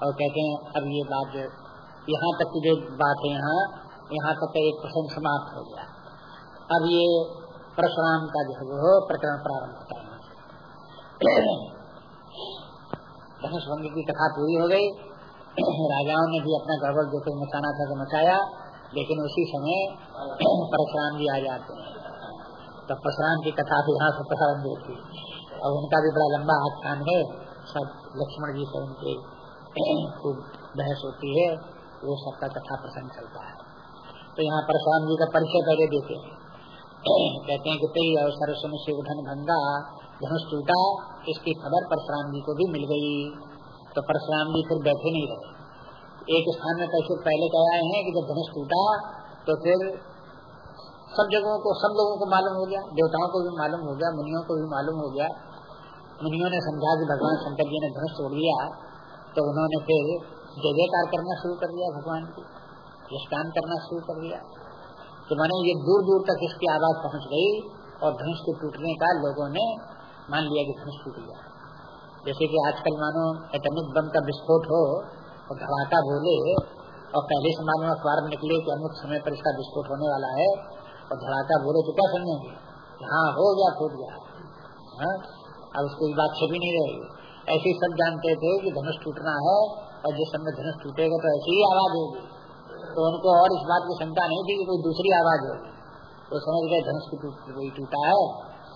और कहते हैं, अब ये बात यहाँ तक की जो बात है यहाँ यहाँ तक एक प्रसंग समाप्त हो गया। अब ये परशुराम का जो वो प्रकरण प्रारंभ होता है। धनुष भंग की कथा पूरी हो गई। राजाओं ने भी अपना गड़बड़ जो कुछ मचाना था तो मचाया, लेकिन उसी समय परशुराम जी आ जाते हैं। तो परशुराम की कथा भी यहाँ से प्रसारण होती और उनका भी बड़ा लंबा आख्यान है। सब लक्ष्मण जी से उनके खूब बहस होती है। वो सबका कथा प्रसंग चलता है। तो यहाँ परशुराम जी का परिचय पहले देते हैं कहते हैं कि तेई अवसर सुन शिव धन भंगा, धनुष टूटा, इसकी खबर परशुराम जी को भी मिल गई। तो परशुराम जी फिर बैठे नहीं रहे। एक स्थान में कैसे पहले कह आए हैं कि जब धनुष टूटा तो फिर सब जगहों को, सब लोगों को मालूम हो गया, देवताओं को भी मालूम हो गया, मुनियों को भी मालूम हो गया। मुनियों ने समझा कि भगवान शंकर जी ने धनुष तोड़ दिया तो उन्होंने फिर जय जयकार करना शुरू कर दिया भगवान की। यशगान करना शुरू कर दिया। तो मैंने ये दूर दूर तक इसकी आवाज़ पहुँच गई और धनुष के टूटने का लोगों ने मान लिया कि धनुष टूट गया। जैसे कि आजकल मानो एटमिक बम का विस्फोट हो और धमाका बोले और पहले से मानो अखबार में निकले कि अमुक समय पर इसका विस्फोट होने वाला है और धड़ाका बोले तो क्या समझेंगे? हाँ हो गया फूट गया। हाँ? अब उसकी बात छपी नहीं रहेगी। ऐसे सब जानते थे कि धनुष टूटना है और जिस समय धनुष टूटेगा तो ऐसी ही आवाज़ होगी। तो उनको और इस बात की शंका नहीं थी कि कोई दूसरी आवाज़ होगी तो समझ गए, धनुष की कोई टूटा है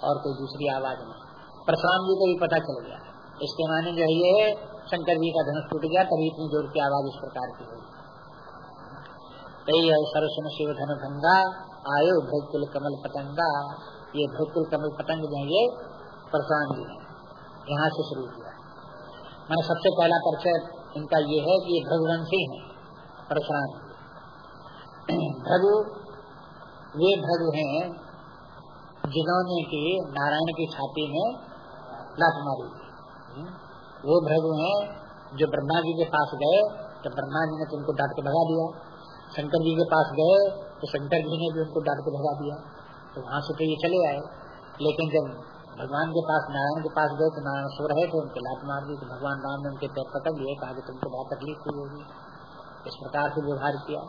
और कोई दूसरी आवाज़ नहीं। परशुराम जी को भी पता चल गया। इसके माने जो है, ये शंकर जी का धनुष टूट गया, तभी इतनी ज़ोर की आवाज़ इस प्रकार की कई सरस्वन शिव धन भंगा, आयो भोगकुल कमल पतंगा। ये भोगकुल कमल पतंग जो है, ये परशुराम जी यहाँ से शुरू किया। मैंने सबसे पहला परिचय इनका ये है कि ये भृगुवंशी है, परशुराम। भृगु वे भृगु हैं जिन्होंने की नारायण की छाती में लात मारी। वो भ्रगु हैं जो ब्रह्मा जी के पास गए तो ब्रह्मा जी ने तुमको डांट के भगा दिया। शंकर जी के पास गए तो शंकर जी ने भी उनको डांट के भगा दिया। तो वहाँ से तो ये चले आए। लेकिन जब भगवान के पास, नारायण के पास गए तो नारायण सो रहे थे, उनके लात मार दी तो भगवान राम ने उनके पैर पकड़ लिए, कहा कि तुमको बहुत तकलीफ़ हुई होगी। इस प्रकार से व्यवहार किया।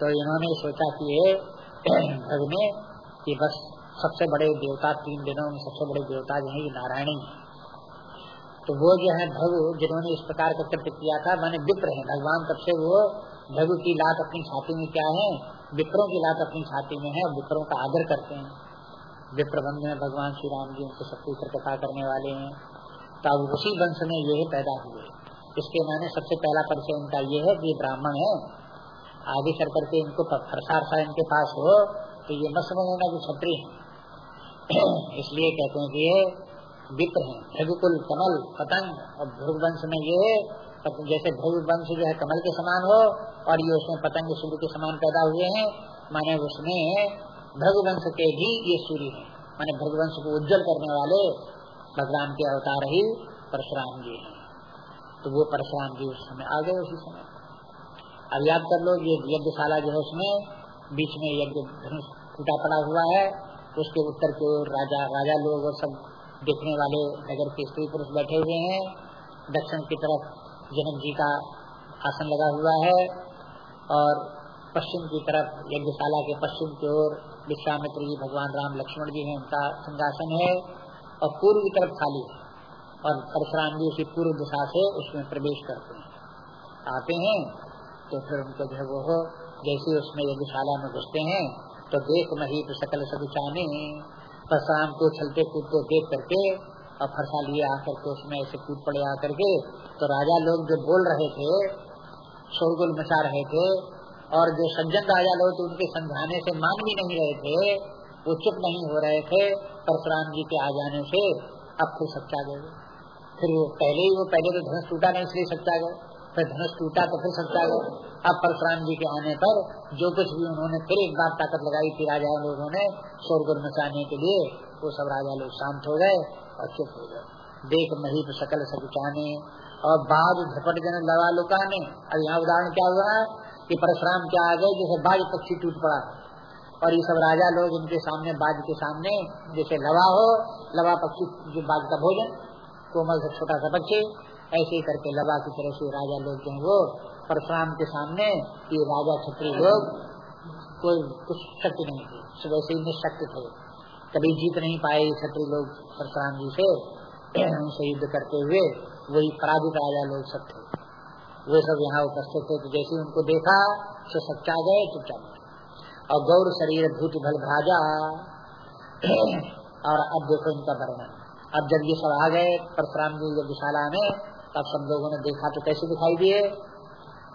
तो इन्होंने सोचा कि ये भगने कि बस सबसे बड़े देवता, तीन दिनों में सबसे बड़े देवता जो है, ये नारायण तो वो जो है, भगु, जिन्होंने इस प्रकार का कृत्य किया था, मैंने विप्र है। भगवान तब से वो भगु की लात अपनी छाती में क्या है? विप्रों की लात अपनी छाती में है विप्रों का आदर करते हैं। विप्रबंध में भगवान श्री राम जी उनको सबकी कथा करने वाले हैं। तो अब उसी वंश में ये पैदा हुए। इसके मैंने सबसे पहला परिचय उनका ये है कि ब्राह्मण है। आगे चल करके इनको प्रसार सा इनके पास हो तो ये मत समझना की छत्री है। इसलिए कहते हैं कि ये विप्र है। भृगुकुल कमल, पतंग, और भृग वंश में ये जैसे भृग वंश जो है कमल के समान हो, और ये उसमें पतंग सूर्य के समान पैदा हुए हैं, माने उसमें भगवंश के भी ये सूर्य है। माने भगवंश को उज्जवल करने वाले भगवान के अवतार ही परशुराम जी हैं। तो वो परशुराम जी उस समय आ गए उसी समय। अब याद कर लो, ये यज्ञशाला जो है उसमें, बीच में यज्ञ धनुष टूटा पड़ा हुआ है। उसके उत्तर की ओर राजा राजा लोग और सब देखने वाले नगर के स्त्री पुरुष बैठे हुए हैं। दक्षिण की तरफ़ जनक जी का आसन लगा हुआ है और पश्चिम की तरफ़ यज्ञशाला के पश्चिम की ओर विश्वामित्र जी, भगवान राम, लक्ष्मण जी हैं, उनका सिंहासन है और पूर्व की तरफ़ खाली है और परशुराम जी उसी पूर्व दिशा से उसमें प्रवेश करते हैं। आते हैं। तो फिर उनको जो है वो जैसे उसमें यज्ञशाला में घुसते हैं तो देख मही सकल सदुचाने परशुराम को चलते कूदते देख करके, और फरसा लिए आकर के उसमें ऐसे कूद पड़े आकर के तो राजा लोग जो बोल रहे थे, शोरगुल मचा रहे थे, और जो सज्जन राजा लोग उनके समझाने से मान भी नहीं रहे थे, वो चुप नहीं हो रहे थे, परशुराम जी के आ जाने से अब फिर सच्चा गए फिर वो पहले ही, वो पहले तो धनुष टूटा नहीं, इसलिए सच्चा गए फिर धनुष टूटा तो फिर सच्चा गए अब परशुराम जी के आने पर जो कुछ भी उन्होंने फिर एक बार ताकत लगाई थी राजा लोगों ने शोरगुल मचाने के लिए वो सब राजा लोग शांत हो गए और चुप हो गए। देख मही सकल सकुचाने और बाज झपट जन लगा लुकाने। अब यहाँ उदाहरण क्या हुआ कि परशुराम क्या आ गए जैसे बाज पक्षी टूट पड़ा। और ये सब राजा लोग इनके सामने, बाज के सामने जैसे लवा हो लवा पक्षी, जो बाज का भोजन, कोमल से छोटा सा पक्षी। ऐसे करके लवा की तरह से राजा लोग जो वो परशुराम के सामने ये राजा छत्री लोग कोई कुछ शक्ति नहीं थी वैसे ही निशक्त थे। कभी जीत नहीं पाए छत्री लोग परशुराम जी से। उनसे युद्ध करते हुए वही पराजित राजा लोग सब थे। वे सब यहाँ उपस्थित थे। तो जैसे उनको देखा तो सच्चा गए चुपचाप और गौर शरीर भूत भल भाजा और अब देखो इनका वर्णन। अब जब ये सब आ गए, परशुराम जी यज्ञशाला में तब सब लोगों ने देखा तो कैसे दिखाई दिए।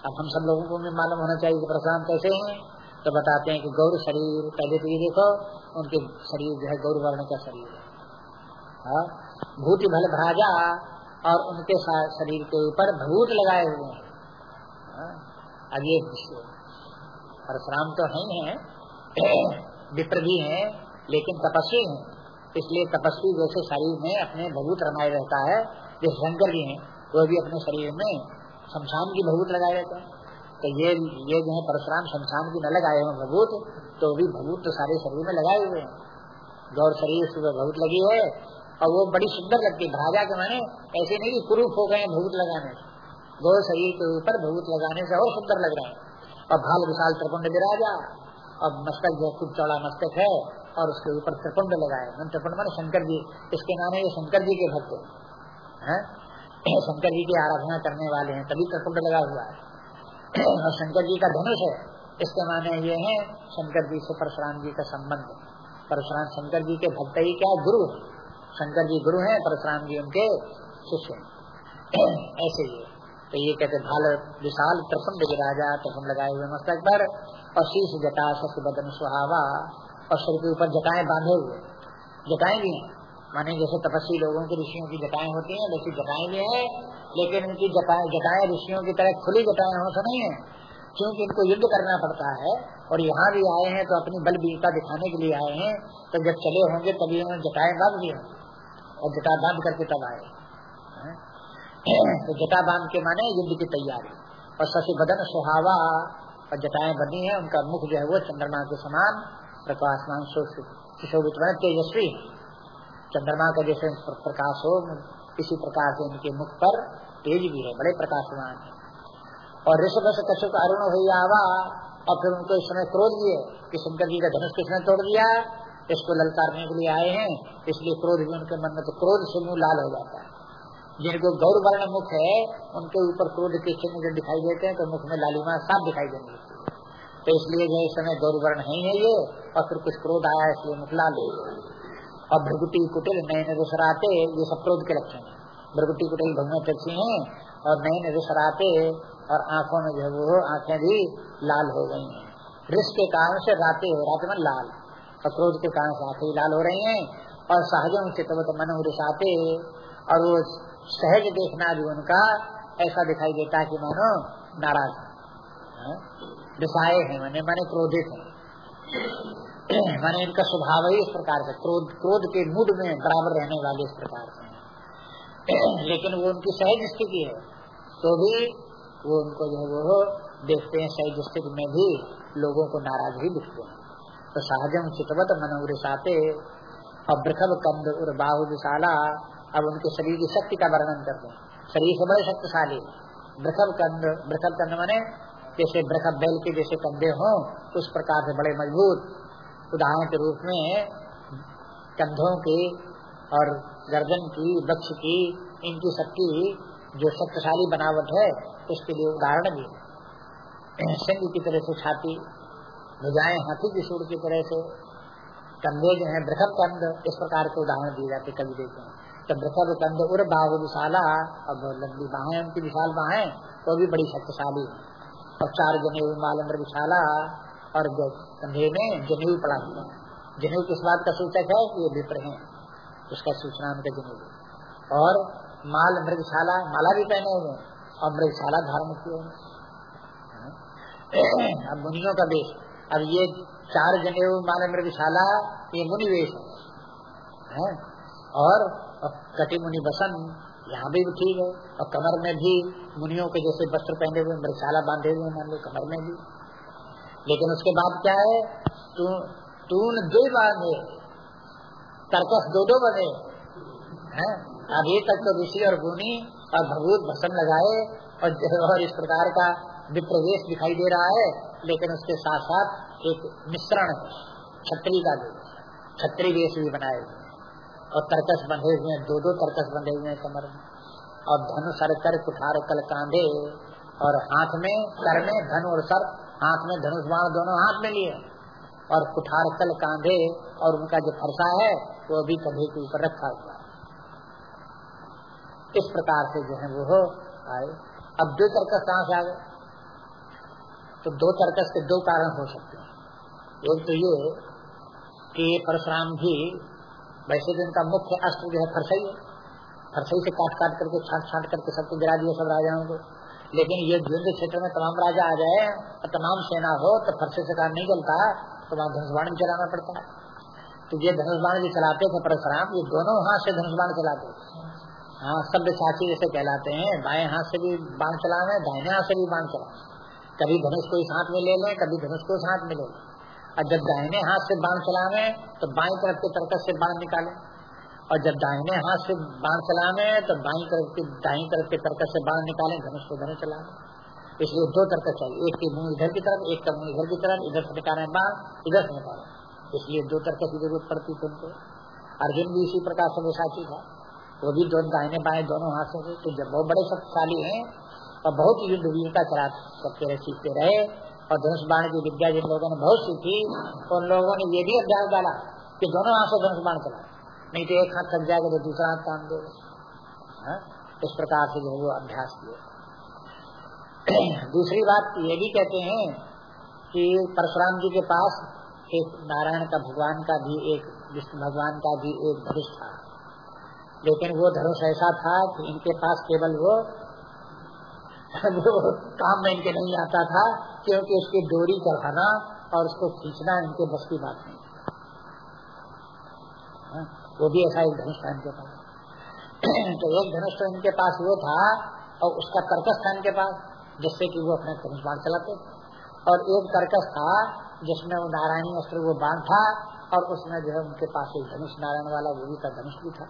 अब हम सब लोगों को भी मालूम होना चाहिए कि परशुराम कैसे हैं। तो बताते हैं कि गौर शरीर पहले तो ये देखो उनके शरीर जो है गौर वर्ण का शरीर है। हाँ? भूति भल भ्राजा और उनके शरीर के ऊपर भूत लगाए हुए हैं। हाँ, अब ये परशुराम तो है ही विप्र भी है लेकिन तपस्वी है। इसलिए तपस्वी जैसे शरीर में अपने भभूत रमाए रहता है जैसे शंकर जी हैं। वो भी अपने शरीर में शमशान की भभूत लगाए रहते हैं। तो ये ये जो है परशुराम शमशान की न लगाए हुए भभूत तो भी भभूत तो सारे शरीर में लगाए हुए हैं। गौर शरीर से भभूत लगी है, और वो बड़ी सुंदर लगती है। भाजा के माने ऐसे नहीं कुरूप हो गए भूत लगाने से। गौ शरीर के ऊपर भूत लगाने से और सुंदर लग रहे हैं। और भाल विशाल त्रिपुंड विराजा, और मस्तक जो खूब चौड़ा मस्तक है, और उसके ऊपर त्रिपुंड लगाए मन त्रिपुंड माने शंकर जी, इसके नाम है ये शंकर जी के भक्त। है? शंकर जी की आराधना करने वाले हैं, तभी त्रिपुंड लगा हुआ है। और शंकर जी का धनुष है, इसके माने ये है शंकर जी से परशुराम जी का संबंध। परशुराम शंकर जी के भक्त ही क्या गुरु है? शंकर जी गुरु हैं, परशुराम जी उनके शिष्य ऐसे ही। तो ये कहते भाल विशाल प्रसन्न राजा, प्रसन्न लगाए हुए मस्तक पर, और शीश जटा बदन सुहावा, और सिर के ऊपर जटाएँ बांधे हुए। जटाएँ भी हैं। माने जैसे तपस्वी लोगों की ऋषियों की जटाएँ होती हैं, वैसी जटाएँ भी है, लेकिन उनकी जटाएँ ऋषियों की तरह खुली जटाएँ हो तो नहीं है, क्योंकि इनको युद्ध करना पड़ता है, और यहाँ भी आए हैं तो अपनी बल दिखाने के लिए आए हैं तो जब चले होंगे तभी उन्होंने जटाएँ बाँध दी और जटा बाँध करके तब आए तो जटा बाँध के माने युद्ध की तैयारी, और शशि बदन सुहावा और जटाएँ बनी है, उनका मुख जो है वो चंद्रमा के समान, प्रकाशमान सुशोभित तेजस्वी चंद्रमा का जैसे प्रकाश हो, इसी प्रकार से उनके मुख पर तेज भी है, बड़े प्रकाशमान है। और ऋषभ कछुक अरुण हो आवा और फिर उनको इस समय क्रोध भी है कि शंकर जी का धनुष किसने तोड़ दिया? इसको ललकारने के लिए आए हैं, इसलिए क्रोध भी उनके मन में तो क्रोध से मुँह लाल हो जाता है। जिनको गौर वर्ण मुख है, उनके ऊपर क्रोध के चिन्ह जो दिखाई देते हैं तो मुख में लालिमा साफ़ दिखाई है। तो इसलिए जो इस समय गौर वर्ण नहीं है ये, और फिर कुछ क्रोध आया, इसलिए मुख लाल हो और भ्रगुटी कुटिल नए नए सराते ये सब क्रोध के लक्षण है। भ्रगुटी कुटिल भगवान चक्षी है और नए नए सराते और आँखों में जो वो आँखें भी लाल हो गई हैं। रिस के कारण से राते हो, राते में लाल। और क्रोध के कारण से आँखें लाल हो रही हैं और सहजों चितवत मन उड़ाते और वो सहज देखना भी उनका ऐसा दिखाई देता है कि मानो नाराज़ हाँ? है, मैंने माने क्रोधित है। माने इनका स्वभाव ही इस प्रकार से क्रोध क्रोध के मूड में बराबर रहने वाले इस प्रकार से लेकिन वो उनकी सहज स्थिति है। तो भी वो उनको जो है वो देखते हैं, सहज स्थिति में भी लोगों को नाराज़ ही दिखते हैं। तो सहजम चितवत मनोरिसाते और कंद उर बाहु विशाला। अब उनके शरीर की शक्ति का वर्णन करते हैं। शरीर से बड़े शक्तिशाली। ब्रखब कंद ब्रखब कंद मने जैसे ब्रखब बैल के जैसे कंधे हों, उस प्रकार से बड़े मज़बूत। उदाहरण के रूप में कंधों की और गर्दन की, वृक्ष की, इनकी शक्ति जो शक्तिशाली बनावट है, उसके लिए उदाहरण भी सिंह की तरह से छाती, भुजाएँ हाथी की सूर की तरह से, कंधे जो है बृहद कंद इस प्रकार के उदाहरण दिए जाते कभी देते हैं। तो बृहद कंध उर बाहु विशाला और लंबी बाहें, उनकी विशाल बाहें तो भी बड़ी शक्तिशाली है। और चार जने मालम्बर विशाला और कंधे में जनेऊ पड़ा हुआ जनेऊ किस बात का सूचक है? ये विप्र है। उसका सूचना उनका जनेऊ और माल मृगशाला, माला भी पहने हुए और मृगशाला धारण किए अब मुनियों का वेश। अब ये चार जने माने मृगशाला, ये मुनि वेश है। और कटी मुनि बसन यहाँ भी ठीक है। और कमर में भी मुनियों के जैसे वस्त्र पहने हुए मृगशाला बांधे हुए मान लो कमर में भी। लेकिन उसके बाद क्या है? तू तून दो बांधे। तर्कस दो दो बने। हैं? अभी तक तो ऋषि और गुनी और भगवत भसम लगाए और, और इस प्रकार का विप्रवेश दिखाई दे रहा है लेकिन उसके साथ साथ एक मिश्रण छत्री का भी छत्री वेश भी बनाए। हुए और तर्कस बंधे हुए दो दो तर्कस बंधे हुए कमर में। और धनु सर कर कुठार कल कांधे और हाथ में कर में धन और सर हाथ में धनुष बाण दोनों हाथ में लिए और कुठार कल कांधे और उनका जो फरसा है, वो भी कंधे के ऊपर रखा हुआ इस प्रकार से जो है वो हो आए। अब दो तर्कस कहाँ से आ गए? तो दो तर्कस के दो कारण हो सकते हैं। एक तो ये कि परशुराम जी वैसे तो उनका मुख्य अस्त्र जो है फरसई है। फरसई से काट काट करके छाट छाट करके सबको गिरा दिया सब राजाओं को। लेकिन ये द्वंद क्षेत्र में तमाम राजा आ जाए, और तमाम सेना हो तो फरसे से काम नहीं चलता तो वहाँ धनुष्बाण भी चलाना पड़ता है। तो ये धनुष्बाण जो चलाते थे परशुराम, ये दोनों हाथ से धनुष्बाण चलाते हाँ सब साथी जैसे कहलाते हैं, बाएँ हाथ से भी बाण चलावे दाहिने हाथ से भी बाण चलावे कभी धनुष को इस हाथ में ले लें, कभी धनुष को इस हाथ में ले लें। और जब दाहिने हाथ से बाण चलावे तो बाई तरफ़ के तरकस से बाण निकाले। और जब दाहिने हाथ से बाण चलाने तो बाई तरफ़ के दाई तरफ़ के तरकस से बाण निकाले, धनुष को धनुष चलावे इसलिए दो तरकस चाहिए एक के मुँह इधर की तरफ़, एक का मुँह इधर की तरफ़, इधर से निकाले बाण, इधर से निकाले। इसलिए दो तरकस की ज़रूरत पड़ती थी उनको अर्जुन भी इसी प्रकार से साथी था। वो भी दोनों दाहिने बाएँ दोनों हाथों से तो जब बहुत बड़े शक्तिशाली हैं, और बहुत युद्ध वीरता चला सकते रहे सीखते रहे, और धनुष बाण की विद्या जिन लोगों ने बहुत सीखी, उन लोगों ने ये भी अभ्यास डाला कि दोनों हाथ धनुष बाण चला नहीं तो एक हाथ थक जाएगा तो दूसरा हाथ काम देगा। हाँ? इस प्रकार से जो वो अभ्यास किए दूसरी बात ये भी कहते हैं कि परशुराम जी के पास एक नारायण का भगवान का भी एक, विष्णु भगवान का भी एक धनुष था। लेकिन वो धनुष ऐसा था कि इनके पास केवल वो वो काम में इनके नहीं आता था, क्योंकि उसकी डोरी चढ़ाना और उसको खींचना इनके बस की बात नहीं वो भी ऐसा एक धनुष था पास। तो एक धनुष तो इनके पास वो था और उसका कर्कश था इनके पास, जिससे कि वो अपने धनुष बाण चलाते और एक कर्कश था, जिसमें वो नारायणी अस्त्र वो बाण था और उसमें जो है उनके पास एक धनुष, नारायण वाला वो भी का धनुष भी था।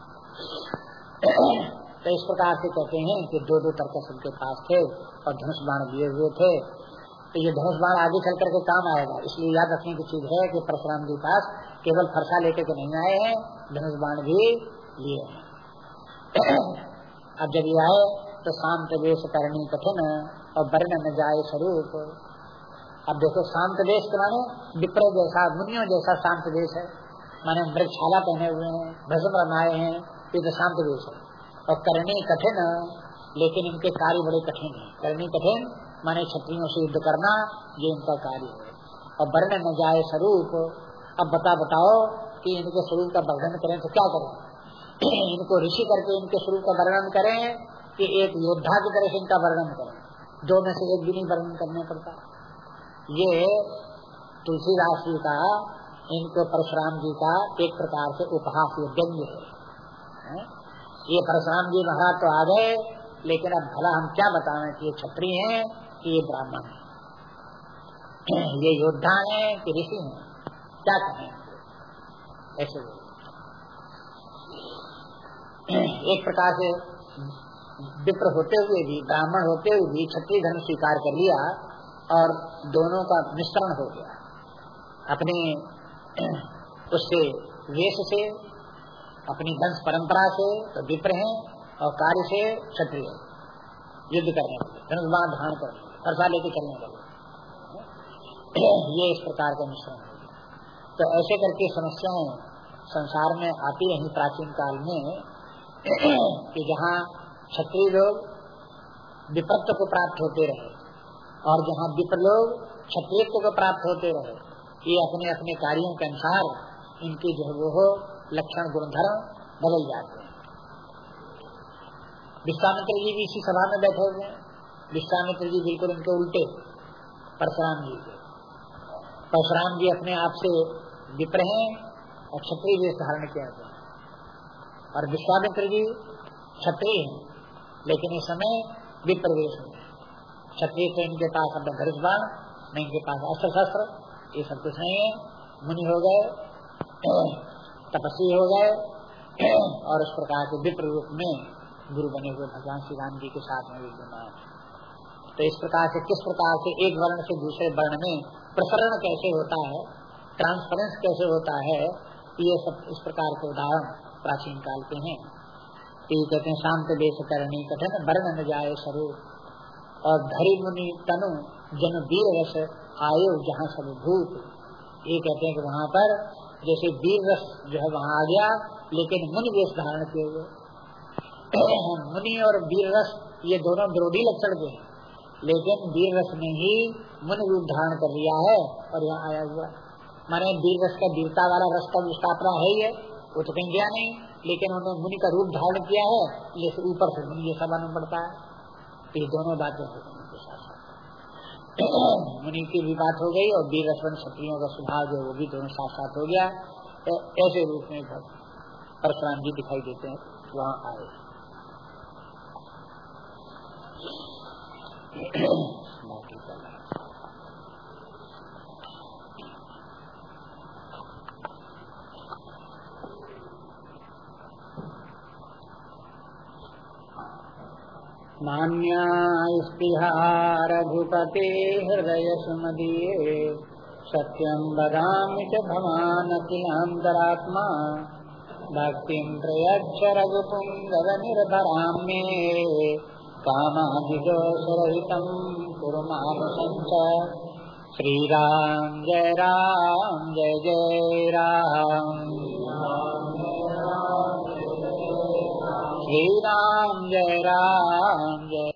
तो इस प्रकार से कहते हैं कि दो दो तरकस उनके पास थे और धनुष बाण दिए हुए थे। तो ये धनुष बाण आगे चल करके काम आएगा। इसलिए याद रखने की चीज़ है कि परशुराम जी पास केवल फरसा लेकर के नहीं आए हैं। धनुष बाण भी लिए अब जब ये आए तो शांत वेश करनी कठिन और वर्ण न जाए स्वरूप। अब देखो, शांत देश के माने विप्र जैसा, मुनियों जैसा शांत देश है। माने मृगशाला पहने हुए हैं, भस्म रमाए हैं, ये तो शांत देश है। और करनी कठिन, लेकिन इनके कार्य बड़े कठिन है। करनी कठिन, माने क्षत्रियों से युद्ध करना, ये इनका कार्य है। और वर्ण न जाए स्वरूप। अब बता बताओ कि इनके स्वरूप का वर्णन करें तो क्या करें? इनको ऋषि करके इनके स्वरूप का वर्णन करें कि एक योद्धा की तरह से इनका वर्णन करें। दो में से एक भी नहीं वर्णन करने पड़ता। ये तुलसीदास जी का, इनको परशुराम जी का एक प्रकार से उपहास व्यंग्य है? ये परशुराम जी महाराज तो आ गए, लेकिन अब भला हम क्या बताएँ कि ये क्षत्रिय हैं, कि ये ब्राह्मण है? ये योद्धा है, कि ऋषि है? क्या कहें? ऐसे। एक प्रकार से विप्र होते हुए भी, ब्राह्मण होते हुए भी छत्री धर्म स्वीकार कर लिया और दोनों का मिश्रण हो गया। अपने उससे वेश से, अपनी वंश परंपरा से तो विप्र है और कार्य से क्षत्रिय युद्ध करने वाले धनुष धारण कर लेके चलने वाले ये इस प्रकार का मिश्रण हो। तो ऐसे करके समस्याएँ संसार में आती रही प्राचीन काल में, कि जहाँ क्षत्रिय लोग विपत्त को प्राप्त होते रहे, और जहाँ विप्र लोग क्षत्रियत्व को प्राप्त होते रहे, ये अपने अपने कार्यों के अनुसार इनके जो है वो लक्षण गुणधर्म बदल जाते हैं। विश्वामित्र जी भी इसी सभा में बैठे हुए हैं। विश्वामित्र जी बिल्कुल उनके उल्टे, परशुराम जी के। परशुराम जी अपने आप से विप्र हैं और क्षत्रिय वेश धारण किया गया। और विश्वामित्र जी क्षत्रिय हैं, लेकिन इस समय विप्रवेश में क्षत्रिय तो इनके पास अपना धनुष बाण न इनके पास अस्त्र शस्त्र ये सब कुछ नहीं है। मुनि हो गए, तपस्वी हो गए, और उस प्रकार के विप्र रूप में गुरु बने हुए भगवान श्री राम जी के साथ में विद्यमान तो इस प्रकार से, किस प्रकार से एक वर्ण से दूसरे वर्ण में प्रसरण कैसे होता है ट्रांसफरेंस कैसे होता है, ये सब इस प्रकार के उदाहरण प्राचीन काल के हैं। ये कहते हैं, शांत देश करनी कठिन वर्ण न जाए स्वरूप और धरी मुनि तनु, जन वीर रस आयो जहाँ सब भूत। ये कहते हैं कि वहाँ पर जैसे वीर रस जो है वहाँ आ गया, लेकिन मुनि वेश धारण किए हुए। मुनि और वीर रस, ये दोनों विरोधी लक्षण के हैं लेकिन वीर रस ने ही मुनि रूप धारण कर लिया है और यहाँ आया हुआ माने वीर रस का वीरता वाला रस का विस्थापना है ही वो तो कहीं गया नहीं, लेकिन उन्होंने मुनि का रूप धारण किया है, जैसे ऊपर से मुनि जैसा मालूम पड़ता है। ये दोनों बातें मुनि की भी बात हो गई और वीर रसवन क्षत्रियों का स्वभाव जो वो भी दोनों साथ साथ हो गया। तो ऐसे रूप में परशुराम जी दिखाई देते हैं, वहाँ आए। बाकी मान्या स्पृहारघुपते हृदय सुमदीये सत्यं वदामि च भवानखिलान्तरात्मा भक्तिं प्रयच्छ रघुपुङ्गवनिर्भरां मे कामादिदोषरहितं कुरु मानुसञ्च श्रीराम जय राम, जय जय राम। श्री राम जय राम जय